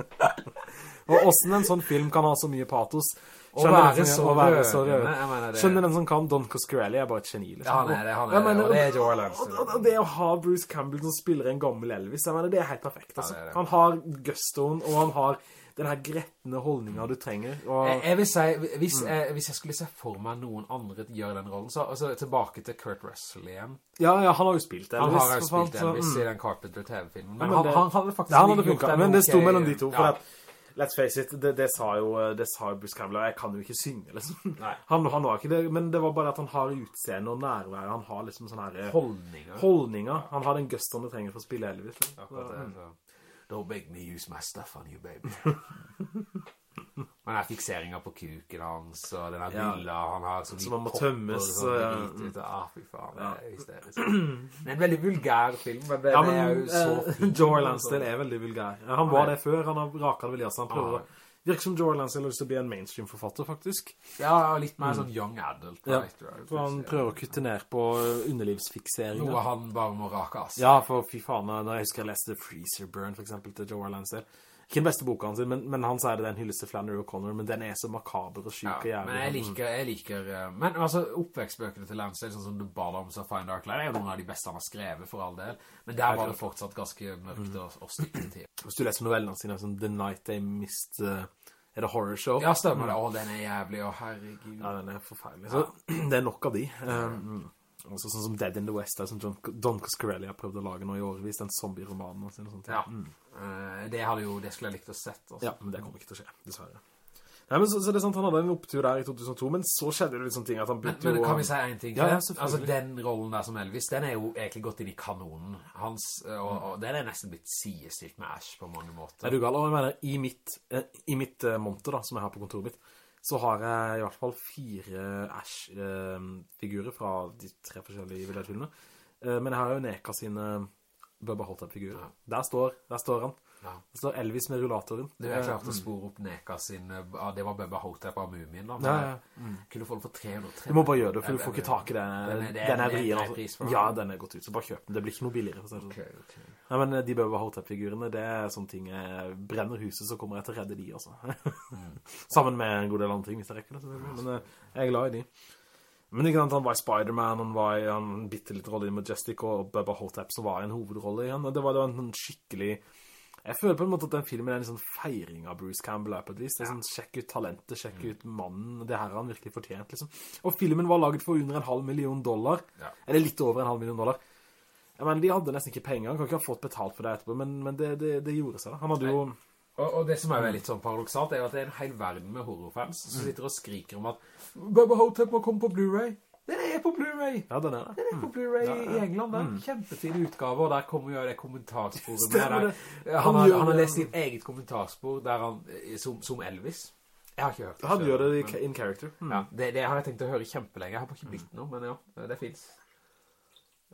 og hvordan en sånn film kan ha så mye patos. Å være så rørende, det- Skjønner den som kan Don Coscarelli er bare et geni, liksom. Ja, han er det, han er det, og det er Joe og- og- det å ha Bruce Campbell som spiller en gammel Elvis, jeg mener, det er helt perfekt, altså. det er det. Han har gustoen, og han har den her gretne holdningen du trenger, og... Jeg, jeg vil si, hvis, Mm. jeg, hvis jeg skulle se for meg noen andre gjøre den rollen, så altså, tilbake til Kurt Russell igjen. Ja, ja, han har jo spilt Elvis. Han har jo spilt Elvis så, mm. i den Carpenter TV-filmen, men, men han, det- han hadde faktisk Ja, han hadde en men det sto mellom de to, for ja. at, let's face it, det, det sa jo, det sa jo Bruce Campbell, jeg kan jo ikke synge, liksom. Han, han var ikke det, men det var bare at han har utseende og nærvær, han har liksom sånne her holdninger. holdninger. Han har den gøsten du trenger for å spille Elvis. Liksom. Akkurat det, Så, så. Don't make me use my stuff on you, baby. Men den fikseringen på kuken hans, og den her Ja. han har som, Som han må tømmes, sånn ja. ah, fy faen, det er hysterisk. Det er en veldig vulgær film, men det, Ja, det er men jo så eh, fint. Joel Lansdale er veldig vulgær. Han var det før, han har raket det seg. Han prøver Ja. å... Virker som Joel Lansdale har lyst til å bli en mainstream-forfatter, faktisk. Ja, litt mer sånn young adult. Mm. Ja, For han prøver å kutte ned på Noe han bare må rake av. Ja, for fy faen, da jeg husker jeg leste Freezer Burn, for eksempel, til Joel Lansdale. Ikke den beste boka hans, men, men han sier det er en hyllest til Flannery O'Connor, men den er så makaber og syk og Ja, jævlig. men jeg liker, jeg liker eh, Men altså, oppvekstbøkene til Lansdale, sånn som The Bottoms of Fine Dark Line, er jo noen av de beste han har skrevet, for all del. Men der var det fortsatt ganske mørkt og, og stygt til. Hvis du leser novellene sine, som The Night They Missed, uh, er det Horror Show? Ja, stemmer det. Å, den er jævlig, å herregud. Ja, den er forferdelig. Så det er nok av de. Um, også sånn som Dead in the West, der, som John, Don Coscarelli har prøvd å lage nå i årevis, den zombie-romanen og sånt. ting Ja. mm. det hadde jo, det skulle jeg likt å sett. Også. Ja, men det kommer ikke til å skje, dessverre. Nei, men så, så det er sant, han hadde en opptur der i 2002, men så skjedde det litt sånne ting at han bytte begynte men men, kan vi si en ting? Ja, ja, altså, den rollen der som Elvis, den er jo egentlig gått inn i kanonen hans, eh, og, og den er nesten blitt sidestilt med Ash på mange måter. Er du gal? Og jeg mener, i mitt, eh, i mitt eh, monter da, som jeg har på kontoret mitt, så har jeg i hvert fall fire Ash-figurer fra de tre forskjellige Village-filmene. Eh, men jeg har jo Neka sine Bubba Hotep-figurer. Der, der står han. Ja. Står Elvis med rullatoren. Du har klart å spore opp Neka sin, eh, ja, det var Bubba Hotep av Mumien da. men Ja, ja. Mm. Kunne få den for 300 Du må bare gjøre det, for du får ikke tak i det. Den er- Den er vrien. altså. Ja, den er gått ut, så bare kjøp den. Det blir ikke noe billigere. For det sånn. Ok, ok. Nei, men eh, de Bubba Hotep-figurerne, det er sånne ting jeg brenner huset, så kommer jeg til å redde de, altså. Sammen med en god del andre ting, hvis jeg rekker det. Men eh, jeg er glad i de. Men ikke sant, han var i Spider-Man, han var i en bittelitt rolle i Majestic, og Bubba Hotep så var i en hovedrolle igjen. Og det var, det var en sånn skikkelig... Jeg føler på en måte at den filmen er en sånn feiring av Bruce Campbell på et vis. Det er sånn, sjekk ut talentet, sjekk Mm. ut mannen. Det her har han virkelig fortjent, liksom. Og filmen var laget for under en halv million dollar. Ja. Eller litt over en halv million dollar. Jeg mener, de hadde nesten ikke penger. Han kan ikke ha fått betalt for det etterpå, men, men det, det, det gjorde seg da. Han hadde jo... Og, og det som er litt sånn paradoksalt, er at det er en hel verden med horrorfans som sitter og skriker om at Bubba Hotep må komme på Blu-ray. Den er på Blu-ray! Ja, den er det. Den er på Blu-ray i England, den. Kjempefin utgave, og der kommer jo det kommentarsporet med. Der. Han han, har, han har lest sitt eget kommentarspor han, eh, som, som Elvis. Jeg har ikke hørt det Han selv, gjør det i men- in character. Mm. Ja, det, det har jeg tenkt å høre kjempelenge. Jeg har bare ikke blitt noe, men ja, det finnes.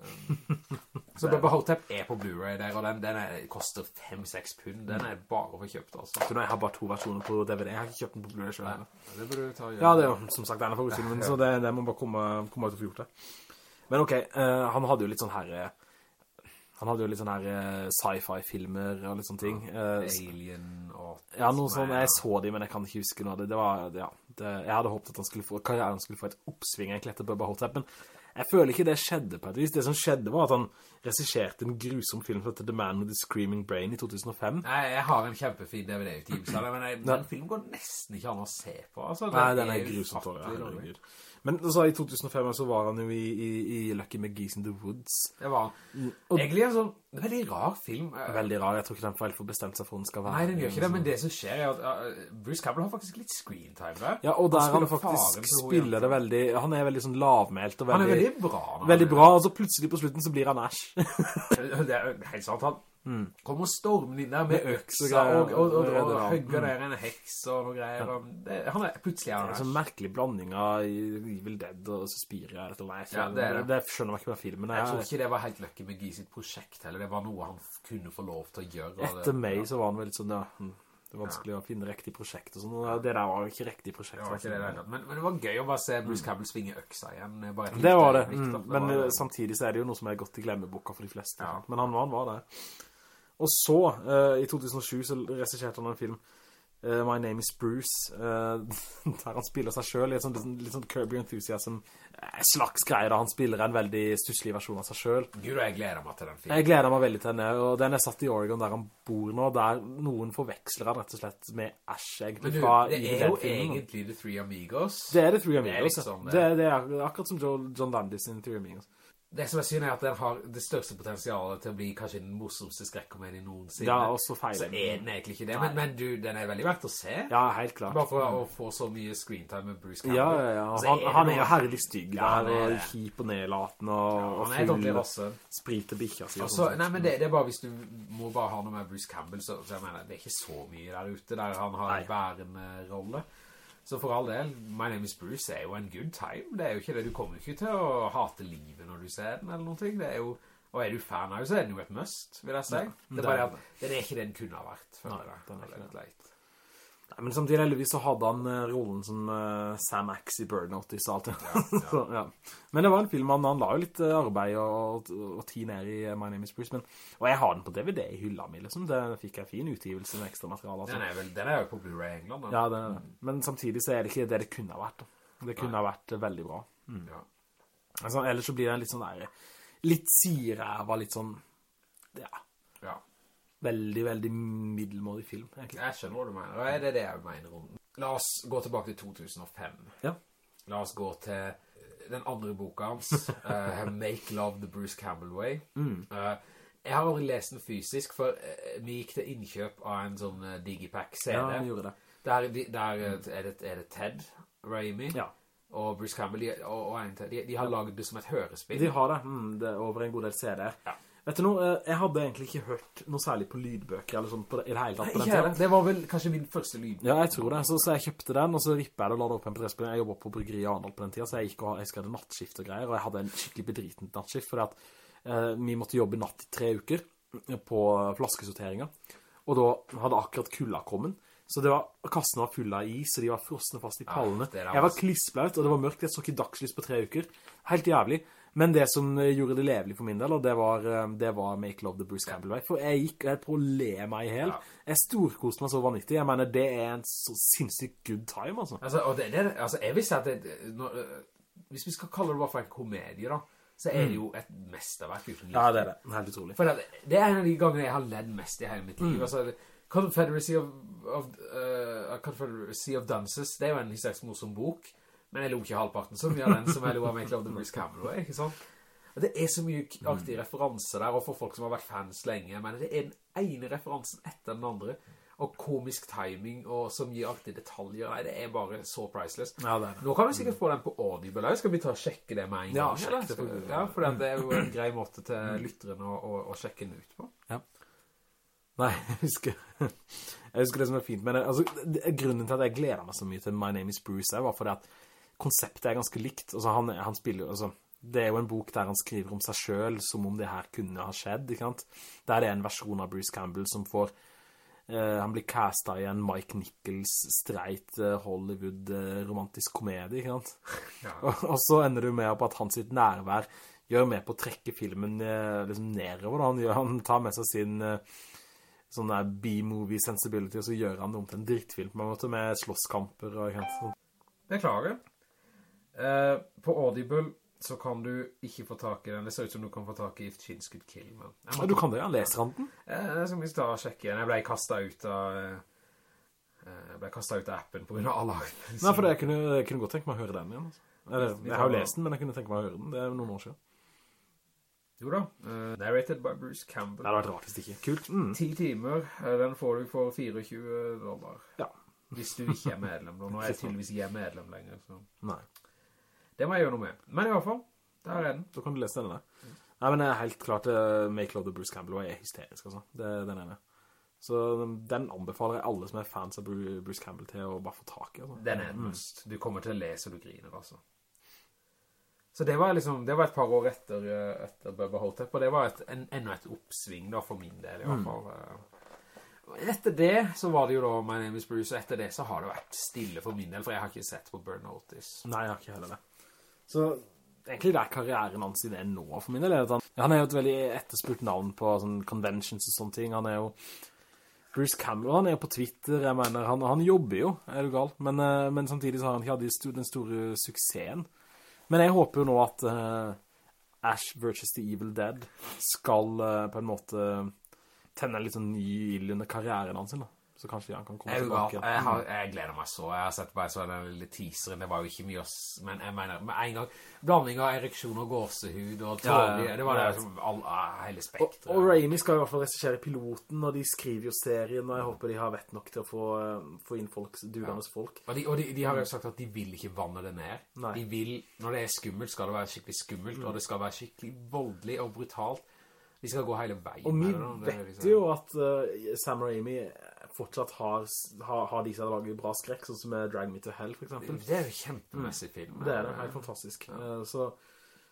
Um, så Bubba Hotep er på Blu-ray der, og den, den er, koster 5-6 pund. Den er bare for kjøpt, altså. Så nå, jeg har bare to versjoner på DVD. Jeg har ikke kjøpt den på Blu-ray selv. Nei, det burde du ta og gjøre. Ja, det er jo som sagt denne men så det, det må bare komme, komme ut og få gjort det. Men ok, uh, han hadde jo litt sånn her... eh, Han hadde jo litt sånne her eh, sci-fi-filmer og litt sånne ting. Alien og... ja, noe sånn, jeg så de, men jeg kan ikke huske noe av det. Det var, ja, det, jeg hadde håpet at han skulle få, karrieren skulle få et oppsving egentlig etter Bubba Hotep, men jeg føler ikke det skjedde på et vis. Det som skjedde var at han resisjerte en grusom film som heter The Man with the Screaming Brain i 2005. Nei, jeg har en kjempefin DVD-utgivelse av det, men jeg, den filmen går nesten ikke an å se på. Altså, Nei, den er grusomt for, herregud. Men så i 2005 så var han jo i, i, i Lucky McGee's in the Woods. Det var Og- egentlig en sånn veldig rar film. Veldig rar, jeg tror ikke den får helt for bestemt seg for den skal være. Nei, den gjør ikke det, men det som skjer er at uh, Bruce Campbell har faktisk litt screen time der. Ja, og der han, han faktisk faren, spiller det veldig, han er veldig sånn lavmelt og Han veldig, er veldig bra. veldig bra, og så plutselig på slutten så blir han Ash. Det er helt sant, han kommer stormen inn der med økse og øksa og, og, og, og og, redder der en heks og noe greier. og Det, han er plutselig er Det er en sånn merkelig blanding av Evil Dead og Suspiria. eller noe. Ja, det det. det skjønner jeg ikke med filmen. Jeg tror ikke det var helt løkke med Guy sitt prosjekt heller. Det var noe han kunne få lov til å gjøre. og etter meg så var han veldig sånn, ja, hm, det er vanskelig å finne riktig prosjekt og sånn. og Det der var jo ikke riktig prosjekt. Det ikke det i det. Men, men det var gøy å bare se Bruce Campbell svinge øksa igjen. Det var det, øyeblikk, mm, da. Det men var- eh, samtidig så er det jo noe som er godt i glemmeboka for de fleste. Ja. Men han var, han var det. Og så, eh, i 2007, så resisjerte han en film, eh, My Name is Bruce, eh, der han spiller seg selv i et sånt, litt sånn- Kirby Enthusiasm slags greie, da han spiller en veldig stusslig versjon av seg selv. Gud, og jeg gleder meg til den filmen. Jeg gleder meg veldig til denne, og den er satt i Oregon der han bor nå, der noen forveksler han rett og slett med Ash, Men du, det er jo egentlig The Three Amigos. Det er The Three Det er Amigos. liksom det. det. Det, det er akkurat som John Landis in Three Amigos. Det som er synd er at den har det største potensialet til å bli kanskje den morsomste skrekkomedien noensinne. Ja, og så feil Så er den egentlig ikke det. Men, men du, den er veldig verdt å se. Ja, helt klart. Bare for å få så mye screentime med Bruce Campbell. Ja, ja, ja. Altså, Han, er han er jo herlig stygg Ja, han der, er og kjip og nedlaten, og, Ja, og full spriter bikkja si. Altså, nei, men det, det er bare hvis du må bare ha noe med Bruce Campbell, så, så jeg mener, det er ikke så mye der ute der han har en bærende rolle. Så for all del, My Name is Bruce er jo en good time. Det er jo ikke det. Du kommer ikke til å hate livet når du ser den eller noe. Det er jo, og er du fan av det, så er den jo et must, vil jeg si. det er bare at den er ikke det den kunne ha vært. Nei, den er ikke. Nei, men samtidig heldigvis så hadde han uh, rollen som uh, Sam Axe i Bird Notice og alt det. så, ja. Men det var en film, han, han la jo litt eh, arbeid og, og, og tid ned i My Name is Bruce, men, og jeg har den på DVD i hylla mi, liksom. Det fikk jeg fin utgivelse med ekstra materiale. Den Altså. er, vel, den er jo på Blu-ray i England. da. Ja, det det. Men samtidig så er det ikke det det kunne ha vært. Da. Det kunne ha vært veldig bra. Ja. Altså, ellers så blir det en litt sånn der, litt siræva, litt sånn, ja, ja. Veldig, veldig middelmådig film, egentlig. Jeg skjønner hva du mener, og det er det jeg mener om. La oss gå tilbake til 2005. Ja. La oss gå til den andre boka hans, uh, Make Love the Bruce Campbell Way. Eh, jeg har aldri lest den fysisk, for eh, vi gikk til innkjøp av en sånn uh, Digipack-CD. Ja, vi gjorde det. Der, der eh, er, det, er det Ted Raimi Ja. og Bruce Campbell, de, og, og en. De, de har laget det som et hørespill. De har det, mm, det er over en god del CD-er. Ja. Vet du noe, eh, jeg hadde egentlig ikke hørt noe særlig på lydbøker, eller sånn på det, i det hele tatt på den tiden. Det var vel kanskje min første lyd. Ja, jeg tror det. Så, så jeg kjøpte den, og så rippet jeg det og la det opp på MP3-spiller. Jeg jobbet på bryggeri i Arendal på den tiden, så jeg gikk og jeg skrev nattskift og greier, og jeg hadde en skikkelig bedritent nattskift, fordi at eh, vi måtte jobbe natt i tre uker på flaskesorteringer. Og da hadde akkurat kulda kommet. Så det var, kassen var full av is, og de var frosne fast i pallene. det er jeg var klissblaut, og det var mørkt. Jeg så ikke dagslys på tre uker. Helt jævlig. Men det som eh, gjorde det levelig for min del, og det var, eh, det var Make Love the Bruce Campbell Way. For jeg gikk jeg på å le meg helt. Ja. Jeg storkoste meg så vanvittig. Jeg mener, det er en så sinnssykt good time, altså. Altså, og det, det, altså jeg vil si at det, når, øh, hvis vi skal kalle det bare for en komedie da, så er det jo et mesterverk uten liv. Ja, det er det. Helt utrolig. For det, er en av de gangene jeg har ledd mest i hele mitt Mm. liv. Altså, Confederacy of, of, uh, Confederacy of Dances, det er jo en historisk morsom bok, men jeg lo ikke halvparten så mye av den som jeg lo av Make Love the Bruce Cameron, ikke sant? Og det er så mye aktige artige referanser der, og for folk som har vært fans lenge, men det er den ene referansen etter den andre, og komisk timing, og så mye artige detaljer, nei, det er bare så priceless. Ja, det det. Nå kan vi sikkert få den på Audible, skal vi ta og sjekke det med en Ja, gang? sjekk eller? det på Ja, for det er jo en grei måte til lytteren å, å, å sjekke den ut på. Nei, jeg husker, jeg husker det som er fint, men altså, det- grunnen til at jeg gleder meg så mye til My Name is Bruce er, var fordi at konseptet er ganske likt. Altså, han, han spiller altså, det er jo en bok der han skriver om seg selv som om det her kunne ha skjedd, ikke sant? Der det er en versjon av Bruce Campbell som får, Uh, han blir castet i en Mike Nichols streit uh, Hollywood eh, romantisk komedie, ikke sant? Ja. Og, og så ender du med på at hans sitt nærvær gjør med på å trekke filmen eh, liksom nedover. Han, gjør, han tar med seg sin eh, sånn der B-movie sensibility, og så gjør han det om til en drittfilm på en måte, med slåsskamper og ikke sant, sånn. Beklager. Eh, på Audible så kan du ikke få tak i den. Det ser ut som du kan få tak i If Chins Could Kill. Men Ja, du kan det, ja. Leser han den? eh, så skal vi ta og sjekke igjen. Jeg ble kastet ut av... eh, Jeg ble kastet ut av appen på grunn av alle Nei, for det, jeg, kunne, jeg kunne godt tenke meg å høre den igjen. Altså. Eller, jeg har jo lest den, men jeg kunne tenke meg å høre den. Det er noen år siden. Jo da, Uh, narrated by Bruce Campbell. Det hadde vært rart hvis ikke. Kult. Mm. 10 timer, den får du for 24 dollar. Ja. Hvis du ikke er medlem. Nå er jeg tydeligvis ikke medlem lenger, så Nei. Det må jeg gjøre noe med. Men i hvert fall, der er den. Da kan du lese den denne. Nei, men helt klart uh, Make Love the Bruce Campbell er hysterisk, altså. Det er den ene. Så um, den anbefaler jeg alle som er fans av Bruce Campbell til å bare få tak i, altså. Den er den. must. Du kommer til å lese og du griner, altså. Så det var liksom, det var et par år etter, eh, etter Bubba Hotep, og det var et, en, enda et oppsving da, for min del i hvert fall. Mm. Etter det så var det jo da My Name is Bruce, og etter det så har det vært stille for min del, for jeg har ikke sett på Burn Notice. Nei, jeg har ikke heller det. Så egentlig det er karrieren hans i det nå for min del han, han er jo et veldig etterspurt navn på sånn conventions og sånne ting. Han er jo Bruce Campbell, han er jo på Twitter, jeg mener, han, han jobber jo, er du gal, men, eh, men samtidig så har han ikke hatt den store suksessen. Men jeg håper jo nå at uh, Ash vs. The Evil Dead skal uh, på en måte tenne en litt sånn ny ild under karrieren hans, da. Så kanskje han kan komme Jeg, tilbake. jeg, har, jeg gleder meg så. Jeg har sett bare så en lille teaser, Det var jo ikke mye men jeg mener, med en gang, blanding av ereksjon og gåsehud og Ja, ja, det var det som all, ah, hele spektret. og Raimi skal i hvert fall resursere piloten, og de skriver jo serien, og jeg håper de har vett nok til å få, eh, få inn folk, ja. folk. Og, de, og de, de har jo sagt at de vil ikke vanne det ned. Nei. De vil, når det er skummelt, skal det være skikkelig skummelt, og det skal være skikkelig voldelig og brutalt. De skal gå hele veien Og vi vet liksom- jo at uh, Sam Raimi fortsatt har, har, har de som har laget bra skrekk, sånn som Drag Me to Hell, for eksempel. Det er jo kjempemessig film. Det er det, helt fantastisk. Ja. Så,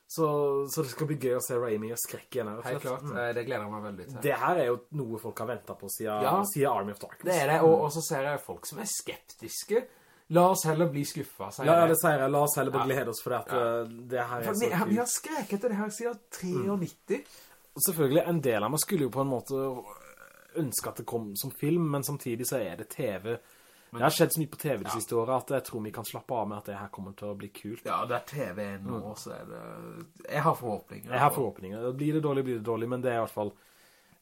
så, så det skal bli gøy å se Raimi og skrekk igjen her. Helt klart. Mm. Eh, Det gleder jeg meg veldig til. Det her er jo noe folk har ventet på siden, Ja. siden Army of Darkness. Det er det, og, og så ser jeg folk som er skeptiske. La oss heller bli skuffet, sier jeg. ja, det sier jeg. La oss heller bare glede oss for det at Ja. eh, det her For er så kult. vi har skreket etter det her siden 93. Mm. selvfølgelig, en del av meg skulle jo på en måte ønske at det kom som film, men samtidig så er det TV. det har skjedd så mye på TV de siste årene at jeg tror vi kan slappe av med at det her kommer til å bli kult. Ja, det er TV nå, nå, så er det... Jeg har forhåpninger. Jeg har forhåpninger. Blir det dårlig, blir det dårlig, men det er i hvert fall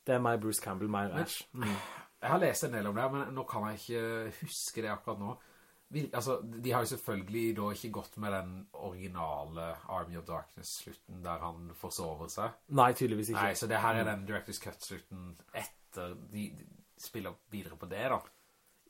det er meg, Bruce Campbell, meg, Ash. Mm. Jeg har lest en del om det, men nå kan jeg ikke huske det akkurat nå. Altså, de har jo selvfølgelig da ikke gått med den originale Army of Darkness-slutten der han forsover seg. Nei, tydeligvis ikke. Nei, så det her er den Director's Cut-slutten etter de, de spiller videre på det da.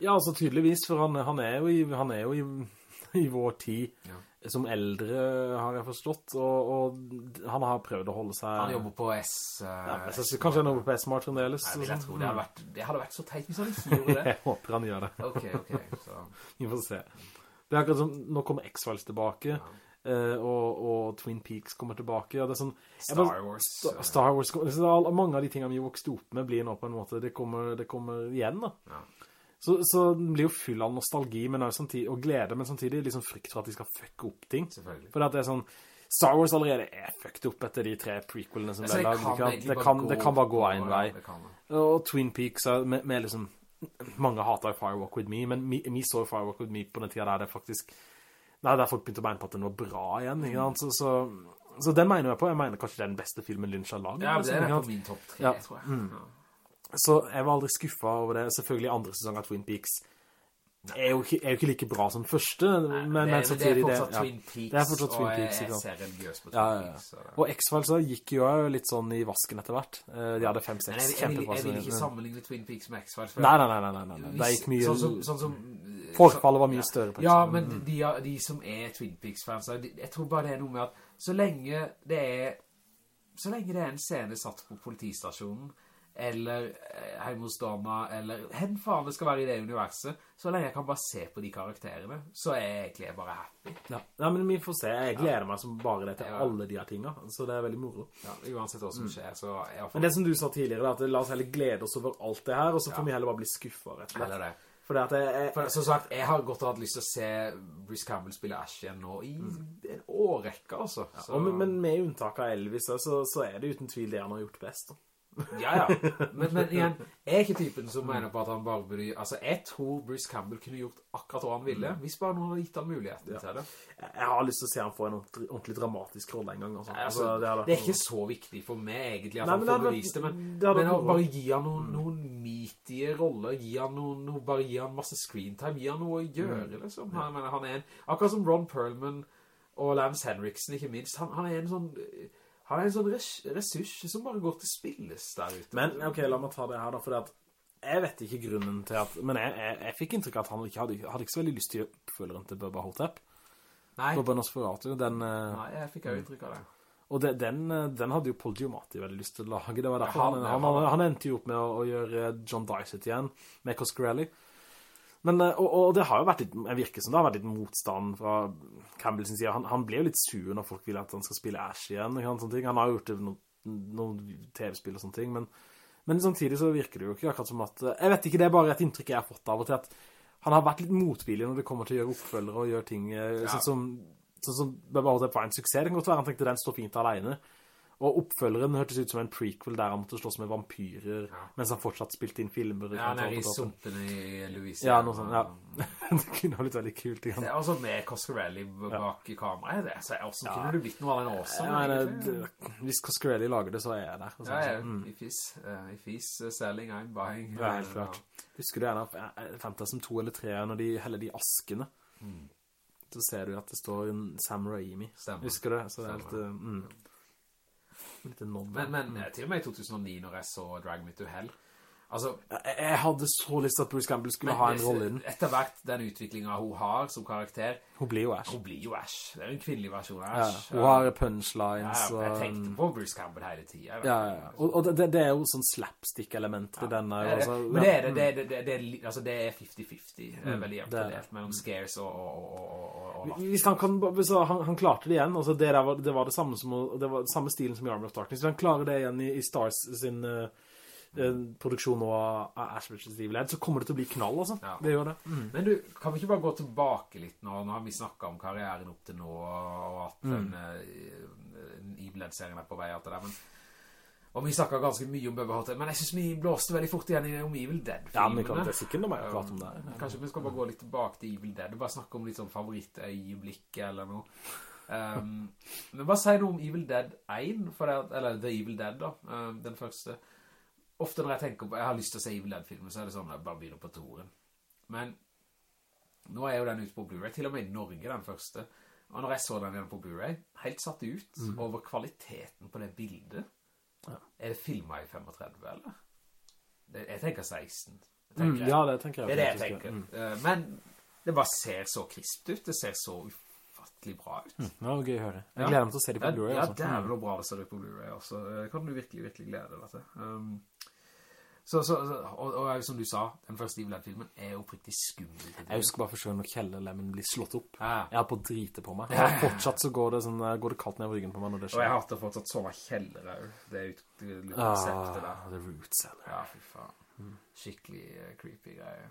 Ja, altså tydeligvis, for han, han er jo, i, han er jo i, i vår tid Ja. som eldre, har jeg forstått, og, og han har prøvd å holde seg... Han jobber på S... Uh, Ja, men kanskje han jobber på S-Mart fremdeles. Nei, jeg tror tro. Det hadde, vært, det hadde vært så teit hvis han ikke gjorde det. Jeg håper han gjør det. Ok, ok. Så. Vi får se. Det er akkurat som, nå kommer X-Files tilbake, eh, og, og Twin Peaks kommer tilbake, Ja, det sånn... Star, bare- Wars. st Star Wars, all- mange av de tingene vi vokste opp med blir nå på en måte, det kommer, det kommer igjen da. Ja. Så, så den blir jo full av nostalgi, samtidig, og glede, men samtidig liksom frykt for at de skal fucke opp ting. For det er sånn, Star Wars allerede er fucked opp etter de tre prequelene som ble det laget. kan Det kan, gå det kan bare gå en vei. det det. Og Twin Peaks med, med liksom mange hater Firewalk With Me, men vi, vi så Firewalk With Me på den tiden der det faktisk Nei, der folk begynte å mene på at den var bra igjen, ikke sant? Så, så, så den mener jeg på. Jeg mener kanskje det er den beste filmen Lynch har laget. Ja, altså, det er på min topp tre, Ja. tror jeg. Mm. Så jeg var aldri skuffet over det. Selvfølgelig andre sesong av Twin Peaks er jo ikke, er jo ikke like bra som første, men, det, men samtidig det er fortsatt ja. Twin Peaks, Det er fortsatt Twin Peaks, og jeg ser religiøs på Twin Ja, ja, ja. Peaks. Og X-Files gikk jo litt sånn i vasken etter hvert. Eh, De hadde Men jeg, fem-seks jeg, vil, jeg vil ikke sammenligne Twin Peaks med X-Files. Nei, nei, nei, nei, nei, nei. Det gikk mye... Sånn som, sånn som Forfallet var mye større på Ja, men de, de som er Twin Peaks-fans, jeg tror bare det er noe med at så lenge det er så lenge det er en scene satt på politistasjonen, eller eh, hjemme hos dama, eller hen faen det skal være i det universet, så lenge jeg kan bare se på de karakterene, så er jeg egentlig bare happy. Ja. ja men vi får se. Jeg gleder meg som bare det til Ja. alle de her tingene. Så det er veldig moro. Ja, uansett hva som skjer, så Men det som du sa tidligere, da, at la oss heller glede oss over alt det her, og så får vi heller bare bli skuffet, rett og slett. Eller det. For det at jeg, jeg, For som sagt, jeg har godt hatt lyst til å se Bruce Campbell spille Ash igjen nå i en årrekke, altså. Så- og, men- men med unntak av Elvis, så, så er det uten tvil det han har gjort best. Da. Ja, ja. Men, men igjen, jeg er ikke typen som mener på at han bare burde... Altså, jeg tror Bruce Campbell kunne gjort akkurat hva han ville, hvis bare noen hadde gitt han muligheten Ja. til det. Jeg, har lyst til å se han få en ordentlig, dramatisk rolle en gang. Altså. Nei, Altså, det, hadde er ikke så viktig for meg egentlig at Nei, han det får bevist det, men, det men bare gi han noen, noen meatige roller, gi han, noen, noen, bare gi han masse screentime, gi han noe å gjøre, liksom. Han, mener, han er en, akkurat som Ron Perlman og Lance Henriksen, ikke minst, han, han er en sånn... Han er en sånn ressurs som bare går til spilles der ute. Men, ok, la meg ta det her da, for jeg vet ikke grunnen til at, men jeg, jeg, jeg fikk inntrykk av at han ikke hadde, hadde ikke så veldig lyst til oppfølgeren til Bubba Hotep. Nei, Bubba Nosferatu, den, eh, nei, jeg fikk jo inntrykk av det. og det, den, eh, den hadde jo Paul Giamatti veldig lyst til å lage. Det var derfor Ja, han, han- han, han, endte jo opp med å, å gjøre John Dysett igjen, med Coscarelli. Men, eh, og, og det har jo vært litt, jeg virker som det har vært litt motstand fra Campbell sin side. Han, han ble jo litt sur når folk ville at han skal spille Ash igjen, og sånne ting. Han har jo gjort det noen, noen TV-spill og sånne ting, men, men samtidig så virker det jo ikke akkurat som at, jeg vet ikke, det er bare et inntrykk jeg har fått av og til at han har vært litt motvillig når det kommer til å gjøre oppfølgere og gjøre ting, eh, Ja. sånn som, sånn som Bubba Hotep var en suksess. Det kan godt være han tenkte den står fint alene. Og oppfølgeren hørtes ut som en prequel der han måtte slåss med vampyrer, Ja. mens han fortsatt spilte inn filmer. Ja, han er i sumpene i Louisiana. Ja, noe sånt, ja. det kunne ha vært veldig kult. Igjen. Det er også med Coscarelli bak kameraet. Det, så hvordan kunne du blitt noe av den også? Ja, det- hvis Coscarelli lager det, så er jeg der. så- Ja, ja, Mm. if he's, uh, if he's uh, selling, I'm buying. Ja, helt klart. Husker du gjerne Fantasm Phantasm 2 eller 3, når de heller de askene, Mm. så ser du at det står en Sam Raimi. Stemmer. Husker du? Så det er litt, uh, mm. Litt nod. Men, men eh, til og med i 2009 når jeg så Drag Me to Hell, altså... Jeg, hadde så lyst til at Bruce Campbell skulle ha en rolle i den. Etter hvert den utviklingen hun har som karakter, Hun blir jo Ash. hun blir jo Ash. Det er en kvinnelig versjon av Ja, hun har punchlines ja, jeg tenkte på Bruce Campbell hele tiden. Ja, ja, ja. Og, og det, det er jo sånn slapstick-elementer i denne. Det altså, Men det er det, det, det, det, altså det er 50-50, eh, Mm, veldig jevnt mellom scares og, og, og, og. Hvis han kan, hvis han, han klarte det igjen, altså det, var, det var det samme som, det var samme stilen som i Army of Darkness, hvis han klarer det igjen i, i Stars sin eh, produksjon nå av Ash vs. Evil Dead, så kommer det til å bli knall, altså. Ja. Det gjør det. Men du, kan vi ikke bare gå tilbake litt nå? Nå har vi snakket om karrieren opp til nå, og at Mm. den, uh, Evil Dead-serien er på vei alt det, men... Og vi snakket ganske mye om Bubba Hotel, men jeg synes vi blåste veldig fort igjen om Evil Dead-filmene. Ja, men kan, det er sikkert noe mer å prate om det. Um, Kanskje vi skal bare gå litt tilbake til Evil Dead og bare snakke om litt sånn favorittøyeblikk eller noe. Um, men bare si noe om Evil Dead 1, for det, at- eller The Evil Dead da, um, den første. Ofte når jeg tenker på, jeg har lyst til å se Evil Dead-filmer, så er det sånn, at jeg bare begynner på toren. Men nå er jo den ute på Blu-ray, til og med i Norge den første. Og når jeg så den igjen på Blu-ray, helt satt ut over kvaliteten på det bildet. Ja. Er det filmet i 35, eller? Det, jeg tenker 16. Mm, tenker ja, det tenker jeg. Det er det jeg tenker. Mm. Eh, Men det bare ser så krispt ut. Det ser så ufattelig bra ut. Mm, det var gøy å høre. Jeg Ja. gleder meg til å se det på Blu-ray. ja, altså. det er vel bra det ser det på Blu-ray også. Det kan du virkelig, virkelig glede deg til. Um, så, så, og, og som du sa, den første Evil Dead-filmen er jo oppriktig skummel. Jeg husker bare for selv når kjellerlemmen blir slått opp. Ja. Jeg har på drite på meg. Ja. Fortsatt så går det, sånn, eh, går det kaldt ned over ryggen på meg når det Og jeg skjer. hater fortsatt sånne kjellere også. Det er jo konseptet der. Ah, the roots, eller. Ja, fy faen. Skikkelig uh, creepy greie.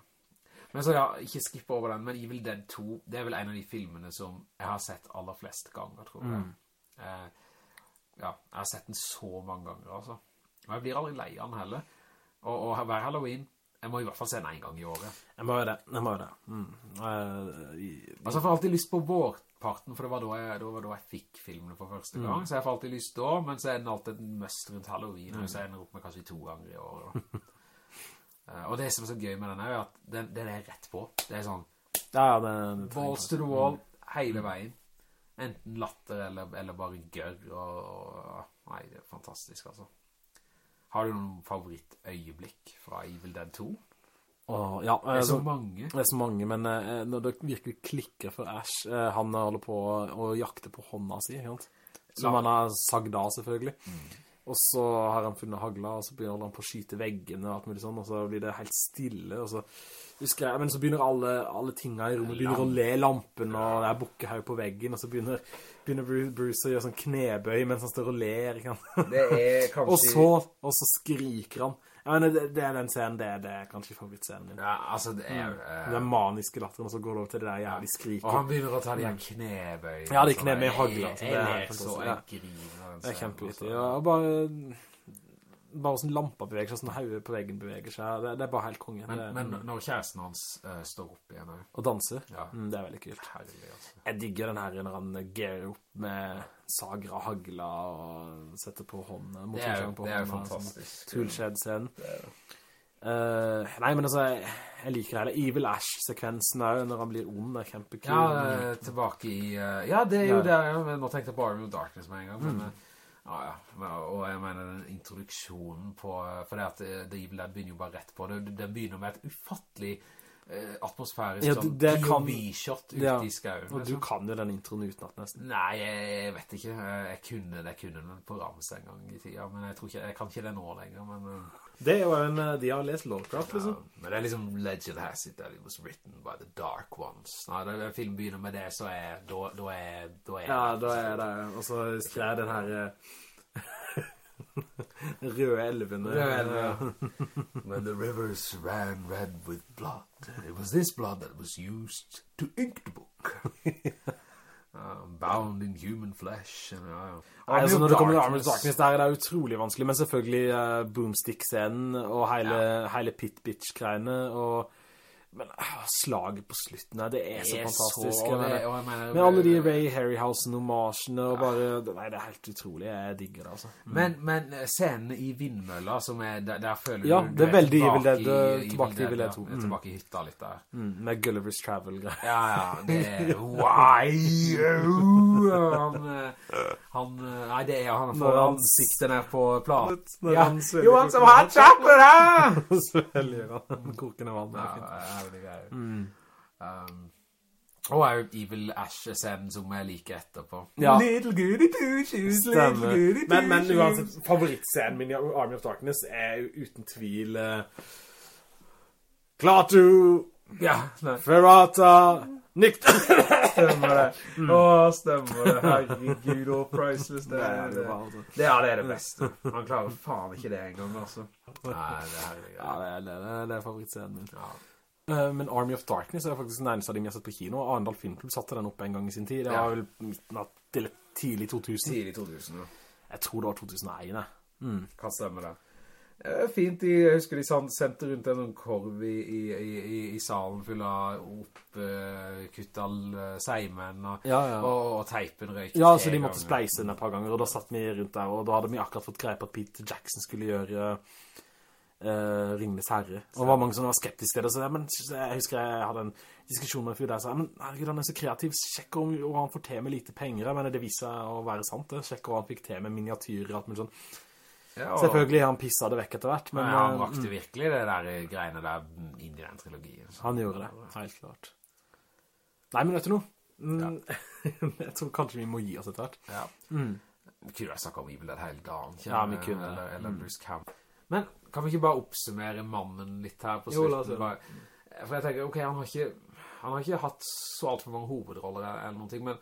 Men så ja, ikke skippe over den, men Evil Dead 2, det er vel en av de filmene som jeg har sett aller flest ganger, tror jeg. Eh, ja, jeg har sett den så mange ganger, altså. Og jeg blir aldri lei av den heller. Og, og hver Halloween, jeg må i hvert fall se den en gang i året. Jeg må jo det. Jeg må jo det. Mm. Eh, i- Altså, jeg får alltid lyst på vårparten, for det var da jeg, det var da jeg fikk filmene for første gang, så jeg får alltid lyst da, men så er den alltid en must rundt Halloween, og så ender jeg opp med kanskje to ganger i året. Eh, og det som er så gøy med den er at den, den er rett på. Det er sånn, Ja, det balls to the wall, hele veien. Enten latter eller, eller bare gørr, og, og, nei, det er fantastisk, altså. Har du noen favorittøyeblikk fra Evil Dead 2? Åh, ja, Det er altså, så mange. det er så mange, men eh, når det virkelig klikker for Ash, eh, han holder på å, jakte på hånda si, helt. Som han har sagd av, selvfølgelig. Og så har han funnet hagla, og så begynner han på å skyte veggene og alt mulig sånn, og så blir det helt stille, og så husker jeg, men så begynner alle, alle tingene i rommet, begynner å le lampen, og det er bukkehaug på veggen, og så begynner, begynner Bru- Bruce å gjøre sånn knebøy mens han står og ler, er kanskje... Og så, og så skriker han. Jeg mener, det, det er den scenen, det, det er kanskje favorittscenen din. Ja, altså, det er... eh, Den maniske latteren, og så går det over til det der jævlig Og han begynner å ta de her knebøy. Ja, de sånn. knebøy i Jeg- Jeg jeg av den Det er scenen, kjempevittig. altså. Ja, og bare, bare sånn lampa beveger seg, sånn hauet på veggen beveger seg. Det, det er bare helt konge. Men, det, men når kjæresten hans uh, står opp igjen og danser. Ja. Mm, det er veldig kult. herlig, altså. Jeg digger den her når han gearer opp med sagra hagla og setter på hånden. Det er jo, på det er hånda, sånn fantastisk. Toolshed-scenen. Det er det. Eh, nei, men altså, jeg, jeg liker det hele. Evil Ash-sekvensen også, når han blir ond, er kjempekul. Ja, tilbake i... Uh, ja, det er jo Ja. det, nå tenkte jeg bare om Darkness med en gang, men Mm. Eh, Ja, ja. Og jeg mener den introduksjonen på... For det at eh, The Evil Dead begynner jo bare rett på. Det, Den begynner med et ufattelig eh, atmosfærisk Ja, det, det sånn POV-shot ute Ja, i skauen. Og du liksom. kan jo den introen uten at nesten. Nei, jeg vet ikke. Jeg kunne, jeg kunne den på Rams en gang i tida, men jeg tror ikke, jeg kan ikke det nå lenger, men... Det er jo en, eh, de har lest Lovecraft, liksom. Ja, men det er liksom Legend has it that it was written by the dark ones. Når den filmen begynner med det, så er da, da er da er Ja, da er det, og så skrev den her eh, røde elvene. Røde elver. When the rivers ran red with blood, it was this blood that was used to ink the book. Um, bound in human flesh. And, uh, Nei, altså når det kommer til of Darkness- der, det er utrolig vanskelig, men selvfølgelig uh, Boomstick-scenen og hele, hele Pit Bitch-greiene, og men uh, slaget på slutten her, det er så Det er fantastisk. så- det- jeg mener- med alle de Ray Harryhausen-homasjene, og bare, nei, det er helt utrolig, jeg digger det, altså. Men, men scenene i vindmølla, som er, der, der føler Ja, du... det er veldig Evil Dead, uh, tilbake til Evil Dead 2. Du er Mm. Tilbake i hytta litt der. Mm, med Gulliver's Travel-greier. Ja, ja, det er Why Han, eh, han eh, Nei, det er han får ansiktet ned på plat. Ja, Johan som har kjappen her så velger han kokende vann, Ja, Ja, er greier. Mm. um, Og er jo Evil Ash-scenen som jeg liker etterpå. Ja. Little goody two shoes Stemmer. Little goody two Men, men uansett, favorittscenen min i Army of Darkness er jo uten tvil uh, Klaatu, Ja, nei. Ferrata, Nick... Stemmer det. Åh, stemmer det. Herregud, og priceless. Det, er- det. Det, ja, det er det beste. Han klarer faen ikke det engang, altså. Nei, det er Ja, det er, det er, det er favorittscenen min. Ja. Eh, men Army of Darkness er faktisk den eneste av dem jeg har sett på kino. Arendal Filmklubb satte den opp en gang i sin tid. Det var vel midten av tidlig 2000. Tidlig 2000, ja. Jeg tror det var 2001, jeg. Mm. Kan stemme det. Eh, Fint, jeg husker de sendte rundt en sånn korv i, i, i, i salen full av oppkutta uh, seimen og, Ja, ja. og, og teipen røyket. Ja, så de måtte ganger. spleise den et par ganger, og da satt vi rundt der, og da hadde vi akkurat fått greie på at Peter Jackson skulle gjøre uh, Ringenes Herre. Og det var mange som var skeptiske til det, så jeg, men, jeg husker jeg hadde en diskusjon med en fyr der, så jeg, men herregud, han er så kreativ, sjekk om om han får til med lite penger, men det viser seg å være sant, det. sjekk om han fikk til med miniatyrer og alt mulig sånn. Ja, og- Selvfølgelig, han pisset det vekk etter hvert, men Ja, han rakte virkelig det der greiene der inn i den trilogien. så- han gjorde det, helt klart. Nei, men vet du noe? Mm, jeg tror kanskje vi må gi oss etter hvert. Ja. Mm. Kunne jeg snakke om Evil Dead hele dagen. Ja, vi kunne Eller, Eller, mm. Bruce Camp. Men kan vi ikke bare oppsummere mannen litt her på slutten? Jo, for jeg tenker, ok, han har ikke, han har ikke hatt så alt for mange hovedroller eller noen ting, men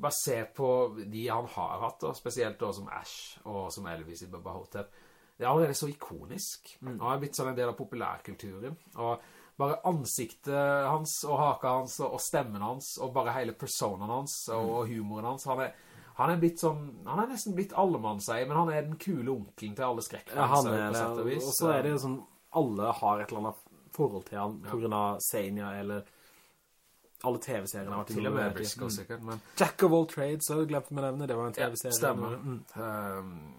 bare se på de han har hatt, og spesielt da som Ash og som Elvis i Bubba Hotep. Det er allerede så ikonisk. Mm. Han har blitt sånn en del av populærkulturen, og bare ansiktet hans og haka hans og, og stemmen hans og bare hele personen hans og, Mm. og humoren hans, han er, han er blitt sånn, han er nesten blitt allemannseie, men han er den kule onkelen til alle skrekkfans. Ja, og og så er det sånn, alle har et eller annet forhold til han, på grunn av Senia, eller alle TV-seriene har vært Til og med. Briscoe Mm. sikkert, men Jack of all trades, så glemte vi å nevne, det var en TV-serie. stemmer. Mm. Um,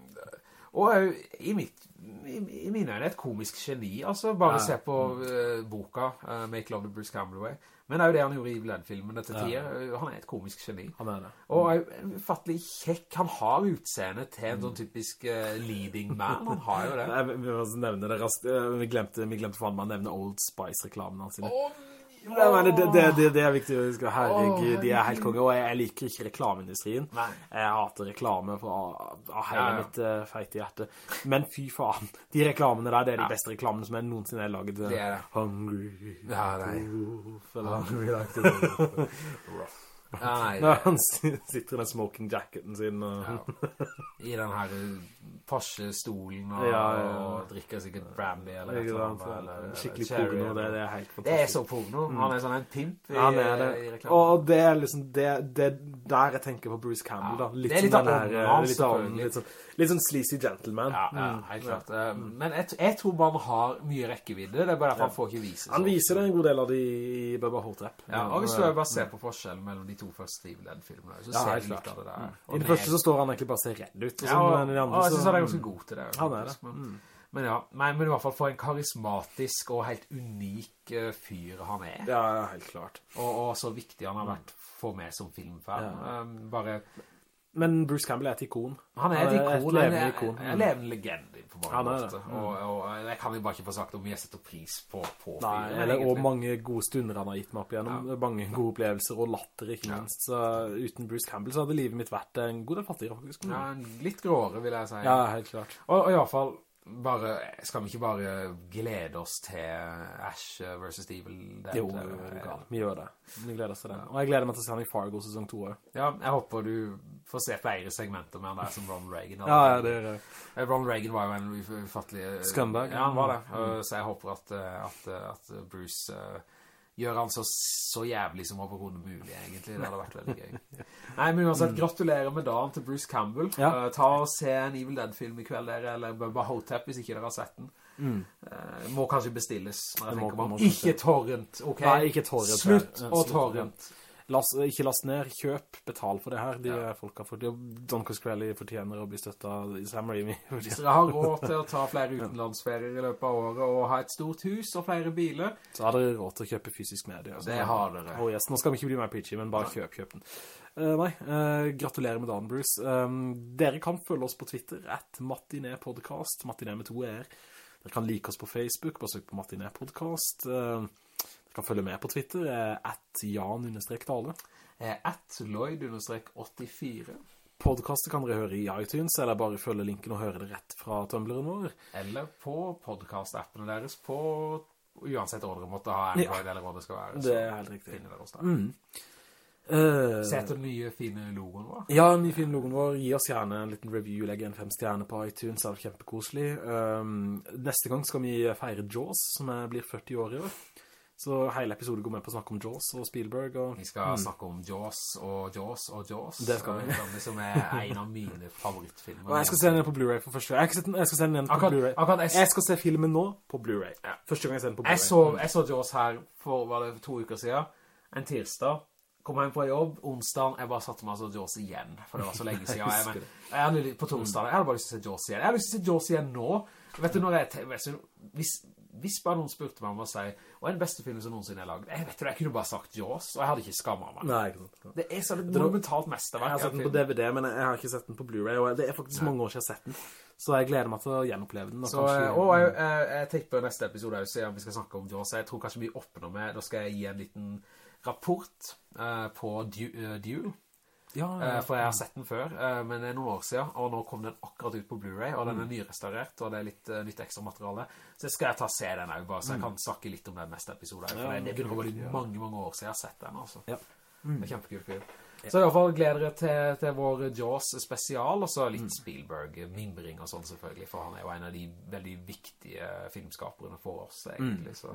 og i, mitt, i, mine øyne et komisk geni, altså bare Ja. se på uh, boka uh, Make Love with Bruce Campbell Men det er jo det han gjorde i Evil Dead-filmen til Ja. tider. Han er et komisk geni. Han er det. Og er ufattelig kjekk. Han har utseende til en sånn typisk uh, leading man. Han har jo det. Nei, vi- vi nevne det raskt. Eh, Vi glemte, vi glemte faen meg å nevne Old Spice-reklamen hans. Åh, Jeg men det, det, det, det er viktig å huske. Herregud, de er helt konge. Og jeg, liker ikke reklameindustrien. Nei. Jeg hater reklame av hele mitt uh, feite hjerte. Men fy faen, de reklamene der, det er de beste reklamene som jeg noensinne har laget. Det er det. Hungry. Ja, nei. Eller Ja, nei, Når han sitter i den smoking jacketen sin og... Ja. I den her Porsche stolen og, Ja, ja, og drikker sikkert brandy eller et sånt. eller annet. Eller, Skikkelig cherry, porno, det, det er helt Det er så porno. Han er sånn en pimp i, ja, det. reklamen. Og det er liksom det, det der jeg tenker på Bruce Campbell, da. Litt det er litt som av den ånden litt, av, litt, sånn, litt sånn sleazy gentleman. Ja, Mm. helt klart. Eh, Men jeg, jeg tror man har mye rekkevidde. Det er bare at han får ikke vise Han viser det en god del av det i Bubba Hotep. Ja, og hvis du bare ser på forskjellen mellom de to første Evil Dead-filmene, så ser du litt av det der. I det første så står han egentlig bare og ser redd ut. Og sånn, men i de andre så- er ganske god til det. Han er det. Men, men ja, men, men i hvert fall for en karismatisk og helt unik eh, fyr han er. Ja, ja, helt klart. Og, og så viktig han har vært for meg som filmfan. Ja. Um, bare Men Bruce Campbell er et ikon. Han er et ikon, Et han levende er ikon. en levende legende på mange Han det. måter. Og, og jeg kan jo bare ikke få sagt om jeg setter pris på, på Nei, filmen, eller, og mange gode stunder han har gitt meg opp igjennom. Mange gode opplevelser og latter, ikke minst. Så uten Bruce Campbell så hadde livet mitt vært en god del fattigere, faktisk. Ja, litt gråere, vil jeg si. Ja, helt klart. Og, og i hvert fall, bare, skal vi ikke bare glede oss til Ash vs. Evil Dead? Jo. Vi gjør det. Vi gleder oss til det. Og jeg gleder meg til å se han i Fargo sesong 2 også. Ja, jeg håper du får se flere segmenter med han der som Ronald Reagan. Ja, ja, det er det. Ron Ronald Reagan var jo en ufattelig... Scumbag. Ja, han var det. Mm. Så jeg håper at, eh, at, at Bruce eh, gjør han så, så jævlig som overhodet mulig, egentlig. Det hadde vært veldig gøy. Nei, men uansett, gratulerer med dagen til Bruce Campbell. Ja. Uh, ta og se en Evil Dead-film i kveld, dere, eller Bubba Hotep, hvis ikke dere har sett den. Eh, må kanskje bestilles, når jeg Det tenker på. Ikke torrent, ok? Nei, ikke torrent. Slutt og torrent. Last, ikke last ned, kjøp, betal for det her. De ja. folka for Don Coscrelli fortjener å bli støttet Sam Raimi. Hvis dere har råd til å ta flere utenlandsferier i løpet av året og ha et stort hus og flere biler, Så har dere råd til å kjøpe fysisk medie. altså. det har dere. Oh yes, nå skal vi ikke bli mer pitchy, men bare kjøp, kjøp den. Uh, nei, uh, gratulerer med dagen, Bruce. Um, dere kan følge oss på Twitter, at matinepodcast, Matiné med to er. Dere kan like oss på Facebook, bare søk på matinepodcast. Uh, dere kan følge med på Twitter, at Jan-Dale. At Lloyd-84 Podcastet kan dere høre i iTunes, eller bare følge linken og høre det rett fra tumbleren vår. eller på podcast-appene deres på uansett hva dere måtte ha Android eller hva det skal være. Det er helt riktig. finner dere oss der. Eh, Se etter den nye fine logoen vår. Ja, den nye fine logoen vår. Gi oss gjerne en liten review, legge en fem stjerne på iTunes, det er kjempekoselig. Um, neste gang skal vi feire Jaws, som blir 40 år i år. Så hele episoden går med på å snakke om Jaws og Spielberg. Og, Vi skal snakke om Jaws og Jaws og Jaws. Det skal vi. Som er en av mine favorittfilmer. og jeg skal se den på Blu-ray for første gang. Jeg skal, se den- jeg skal se den igjen på Blu-ray. jeg- Jeg skal se filmen nå på Blu-ray. Ja. Første gang jeg ser den på Blu-ray. Jeg, jeg så Jaws her for, var det to uker siden, en tirsdag. Kom hjem fra jobb, onsdagen, jeg bare satte meg og så Jaws igjen, for det var så lenge siden. Jeg, men, jeg hadde på torsdagen, jeg hadde bare lyst til å se Jaws igjen. Jeg har lyst til å se Jaws igjen nå. Vet du, når jeg, vet du, hvis, hvis bare noen spurte meg om å si, hva er den beste filmen som noensinne er laget? Jeg vet du, jeg kunne bare sagt Jaws, og jeg hadde ikke skammet meg. Nei, ikke sant. Det er sånn et monumentalt monumentalt Jeg har sett den på DVD, men jeg har ikke sett den på Blu-ray, og det er faktisk mange år siden jeg har sett den. Så jeg gleder meg til å gjenoppleve den. Og Så, kanskje- eh, og jeg, jeg, jeg tipper neste episode også, om vi skal snakke om Jaws. Jeg tror kanskje vi åpner med, da skal jeg gi en liten rapport uh, på Du- eh, Duel. Ja, ja, Eh, for jeg har sett den før, eh, men det er noen år siden, og nå kom den akkurat ut på Blu-ray, og den er nyrestaurert, og det er litt eh, nytt ekstra materiale. Så skal jeg ta og se den også, bare så jeg kan snakke litt om den neste episoden. For det, det begynner å gå litt mange, mange år siden jeg har sett den, altså. Ja. Det er kjempekult film. Så i hvert fall gleder dere til, til vår Jaws spesial, og så litt Mm. Spielberg, mimring og sånn selvfølgelig, for han er jo en av de veldig viktige filmskaperne for oss, egentlig. Så.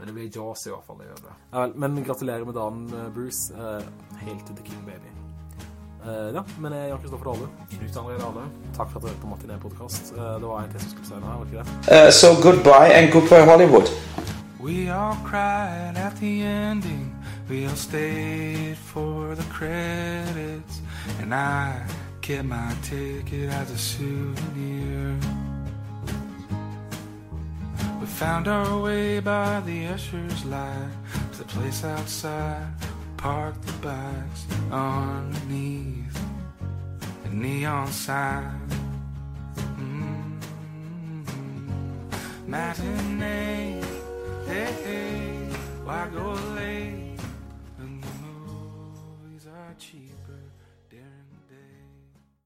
Men det blir Jaws i hvert fall, det gjør det. Men gratulerer med dagen, Bruce. helt til the king, baby. Eh, ja, men jeg er Jan Kristoffer Dahle. Knut André Dale. Takk for at du hørte på Martinet podcast. Eh, det var en til som skulle si noe her, var ikke det? Uh, so goodbye and goodbye Hollywood. We all cried at the ending. We all stayed for the credits. And I kept my ticket as a souvenir. We found our way by the usher's light to the place outside. Parked the bikes underneath a neon sign. Mm-hmm. Matinee, hey, hey, why go late